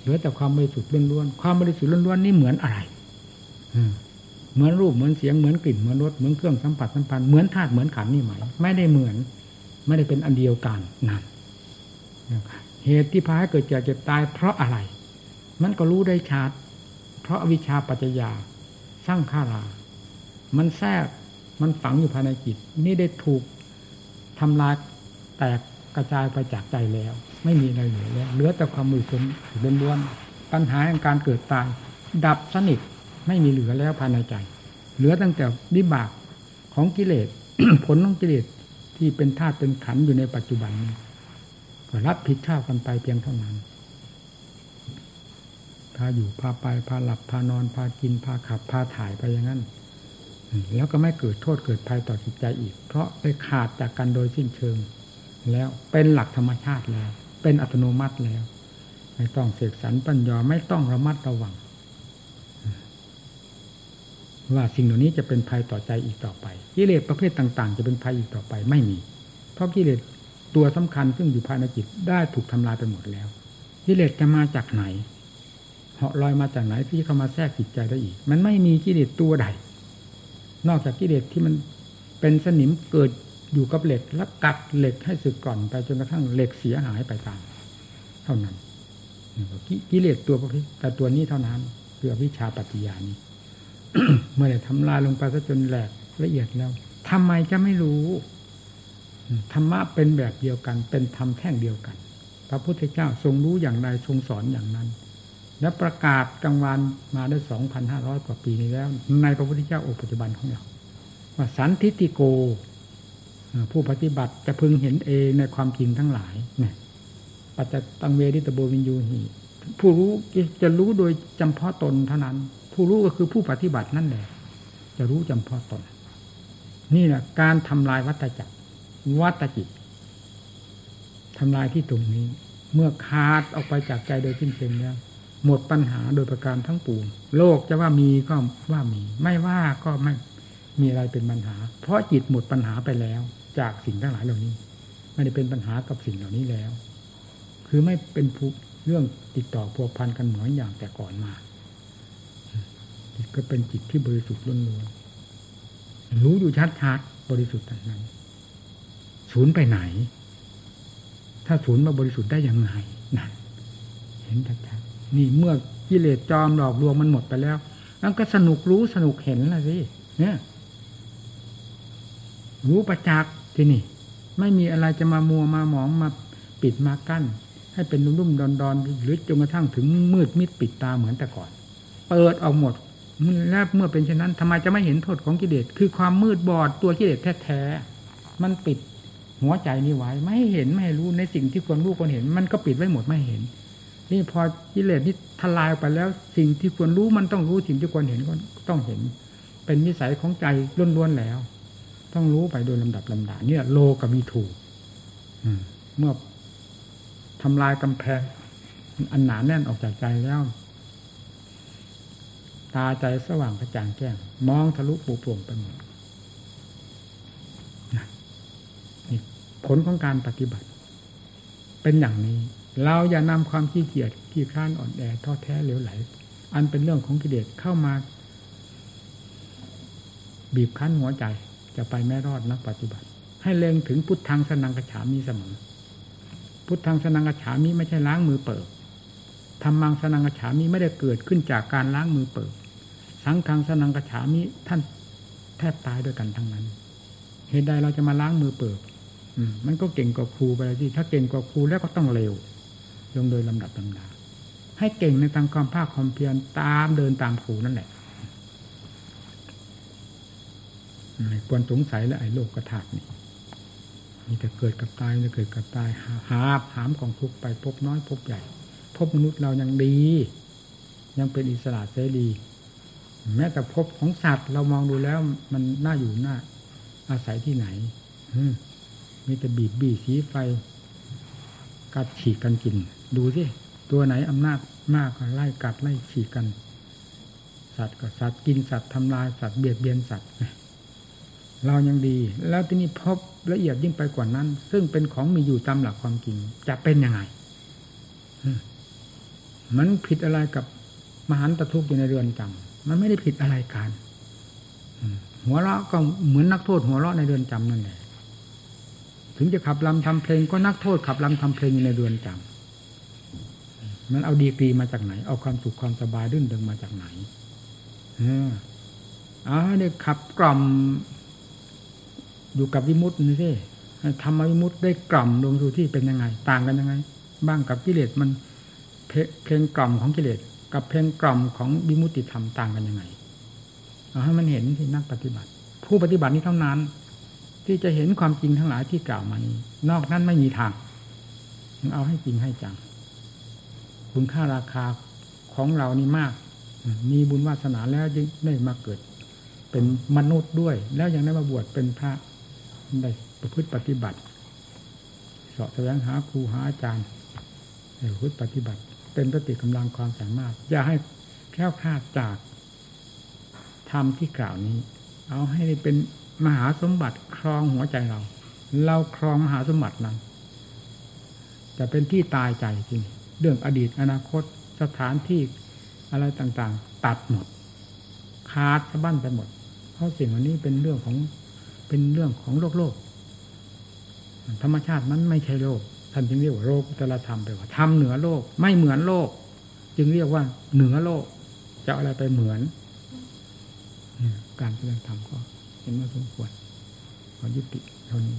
เหลือแต่ความบริสุทธิ์ล้วนๆความบริสุทธิ์ล้วนๆนี่เหมือนอะไรเหมือนรูปเหมือนเสียงเหมือนกลิ่นเหมือนรสเหมือนเครื่องสัมผัสสัมพันธ์เหมือนธาตุเหมือนขันนี่ไหมไม่ได้เหมือน ไม่ได้เป็นอันเดียวกันนั่น เหตุที่พาให้เกิดเจ็บเจ็บตาย เพราะอะไร มันก็รู้ได้ชัดเพราะอวิชชาปัจจยาสร้างข้ารา มันแทรกมันฝังอยู่ภายในจิต นี่ได้ถูกทำลายแตกกระจายไปจากใจแล้ว ไม่มีอะไรเหลือแล้วเหลือแต่ความมือคนล้วนๆปัญหาแห่งการเกิดตายดับสนิทไม่มีเหลือแล้วภายในใจ เหลือตั้งแต่วิบากของกิเลส ผลของกิเลสที่เป็นธาตุเป็นขันอยู่ในปัจจุบันนี้ รับผิดชอบกันไปเพียงเท่านั้น พาอยู่พาไปพาหลับพานอนพากินพาขับพาถ่ายไปอย่างนั้น แล้วก็ไม่เกิดโทษเกิดภัยต่อจิตใจอีก เพราะไปขาดจากกันโดยสิ้นเชิง แล้วเป็นหลักธรรมชาติแล้ว เป็นอัตโนมัติแล้ว ไม่ต้องเสกสรรปัญญาไม่ต้องระมัดระวัง ว่าสิ่งเหล่านี้จะเป็นภัยต่อใจอีกต่อไปกิเลสประเภทต่าง ๆ จะเป็นภัยอีกต่อไปไม่มี เพราะกิเลส ตัวสำคัญซึ่งอยู่ภายในจิตได้ถูกทำลายไปหมดแล้วกิเลสจะมาจากไหนเหาะลอยมาจากไหนที่เข้ามาแทรกจิตใจได้อีก มันไม่มีกิเลสตัวใด นอกจากกิเลสที่มันเป็นสนิมเกิดอยู่กับเหล็กแล้วกัดเหล็กให้สึกก่อนไปจนกระทั่งเหล็กเสียหายไปตาม เท่านั้นกิเลสตัวพวกนี้แต่ตัวนี้เท่านั้นคือวิชาปฏิญานี้เมื่อได้ทำลายลงไปซะจนแหลกละเอียดแล้วทำไมจะไม่รู้ ธรรมะเป็นแบบเดียวกัน เป็นธรรมแท่งเดียวกัน พระพุทธเจ้าทรงรู้อย่างใดทรงสอนอย่างนั้น และประกาศกลางวันมาได้สองพันห้าร้อยกว่าปีนี้แล้ว ในพระพุทธเจ้าองค์ปัจจุบันของเราว่าสันทิติโก ผู้ปฏิบัติจะพึงเห็นเองในความจริงทั้งหลายเนี่ยปัจจตังเวดิตโบวินยูหีผู้รู้จะรู้โดยจำเพาะตนเท่านั้น ผู้รู้ก็คือผู้ปฏิบัตินั่นแหละ จะรู้จำเพาะตน นี่แหละการทำลายวัฏจักร วัตจิตทำลายที่ตรงนี้ เมื่อขาดออกไปจากใจโดยสิ้นเชิงแล้วหมดปัญหาโดยประการทั้งปวงโลกจะว่ามีก็ว่ามี ไม่ว่าก็ไม่มีอะไรเป็นปัญหา เพราะจิตหมดปัญหาไปแล้ว จากสิ่งทั้งหลายเหล่านี้ไม่ได้เป็นปัญหากับสิ่งเหล่านี้แล้ว คือไม่เป็นผู้เรื่องติดต่อพัวพันกันเหมือนอย่างแต่ก่อนมาจิตก็เป็นจิตที่บริสุทธิ์ล้วนๆรู้อยู่ชัดๆบริสุทธิ์นั้น ศูนย์ไปไหน ถ้าศูนย์มาบริสุทธิ์ได้ยังไงนั่นเห็นชัดๆนี่เมื่อกิเลสจอมหลอกลวงมันหมดไปแล้วนั่นก็สนุกรู้สนุกเห็นละสิเนี่ยรู้ประจักษ์ที่นี่ ไม่มีอะไรจะมามัวมาหมองมาปิดมากั้น ให้เป็นรุ่มๆดอนๆหรือจนกระทั่งถึงมืดมิดปิดตาเหมือนแต่ก่อน เปิดออกหมดแล้วเมื่อเป็นเช่นนั้นทำไมจะไม่เห็นโทษของกิเลสคือความมืดบอดตัวกิเลสแท้ๆมันปิด หัวใจนี่ไว้ ไม่เห็นไม่รู้ในสิ่งที่ควรรู้ควรเห็น มันก็ปิดไว้หมดไม่เห็น นี่พอกิเลสนี่ทลายไปแล้ว สิ่งที่ควรรู้มันต้องรู้สิ่งที่ควรเห็นก็ต้องเห็น เป็นนิสัยของใจล้วนๆแล้ว ต้องรู้ไปโดยลำดับลำดาเนี่ยโลกมีถูกเมื่อทำลายกำแพงอันหนาแน่นออกจากใจแล้ว ตาใจสว่างกระจ่างแจ้ง มองทะลุปูโปร่งไปหมดนี่ ผลของการปฏิบัติ เป็นอย่างนี้ เราอย่านำความขี้เกียจขี้คร้านอ่อนแอท้อแท้เหลวไหล อันเป็นเรื่องของกิเลสเข้ามา บีบคั้นหัวใจจะไปไม่รอดนักปฏิบัติ ให้เล็งถึงพุทธังสนังกระฉามีเสมอ พุทธังสนังกระฉามีไม่ใช่ล้างมือเปิดธรรมังสนังกระฉามีไม่ได้เกิดขึ้นจากการล้างมือเปิด สังฆังสนังกระฉามิท่านแทบตายด้วยกันทั้งนั้น เหตุใดเราจะมาล้างมือเปิด มันก็เก่งกว่าครูไปเลยที่ถ้าเก่งกว่าครูแล้วก็ต้องเร็ว ลงโดยลำดับลำดาให้เก่งในทางความภาคความเพียรตามเดินตามครูนั่นแหละไม่ควรสงสัยและไอ้โลกกระถากนี่มีแต่เกิดกับตายจะเกิดกับตายหาหาหามของทุกไปพบน้อยพบใหญ่ พบมนุษย์เรายังดี ยังเป็นอิสระเสรีแม้แต่พบของสัตว์เรามองดูแล้ว มันน่าอยู่น่าอาศัยที่ไหน มีแต่บีบบีสีไฟ กัดฉีกกันกิน ดูสิ ตัวไหนอำนาจมากก็ไล่กัดไล่ฉีกกัน สัตว์ก็สัตว์กินสัตว์ทำลายสัตว์เบียดเบียนสัตว์เรายังดี แล้วที่นี่พบละเอียดยิ่งไปกว่านั้น ซึ่งเป็นของมีอยู่ตามหลักความจริง จะเป็นยังไงมันผิดอะไรกับมหันตทุกข์อยู่ในเรือนจำมันไม่ได้ผิดอะไรกันหัวเราะก็เหมือนนักโทษหัวเราะในเรือนจำนั่นแหละ ถึงจะขับลำทำเพลงก็นักโทษขับลำทำเพลงอยู่ในเรือนจำมันเอาดีกรีมาจากไหน เอาความสุขความสบายรื่นเริงมาจากไหนเอออ่าเนี่ยขับกล่อมอยู่กับวิมุตตินี่สิทำวิมุตติได้กล่อมลงสู่ที่เป็นยังไง ต่างกันยังไง บ้างกับกิเลสมันเพลงกล่อมของกิเลสกับเพลงกล่อมของวิมุตติธรรมต่างกันยังไงเอาให้มันเห็นที่นักปฏิบัติ ผู้ปฏิบัตินี้เท่านั้น ที่จะเห็นความจริงทั้งหลายที่กล่าวมานี้ นอกนั้นไม่มีทางเอาให้จริงให้จัง คุณค่าราคาของเรานี่มาก มีบุญวาสนาแล้วยังได้มาเกิด เป็นมนุษย์ด้วย แล้วยังได้มาบวชเป็นพระได้ประพฤติปฏิบัติสอบแสวงหาครูหาอาจารย์ประพฤติปฏิบัติ เป็นปฏิกำลังความสามารถ อย่าให้แค่คลาดจากธรรมที่กล่าวนี้ เอาให้เป็น มหาสมบัติครองหัวใจเรา เราครองมหาสมบัตินั้น จะเป็นที่ตายใจจริง เรื่องอดีตอนาคตสถานที่อะไรต่างๆ ตัดหมดขาดสะบั้นไปหมด เพราะสิ่งอันนี้เป็นเรื่องของเป็นเรื่องของโลกโลก ธรรมชาตินั้นไม่ใช่โลกท่านจึงเรียกว่าโลกุตรธรรมไปว่าทำเหนือโลก ไม่เหมือนโลก จึงเรียกว่าเหนือโลก จะอะไรไปเหมือน การแสดงธรรมก็ เห็นว่าสมควรขอยุติเท่านี้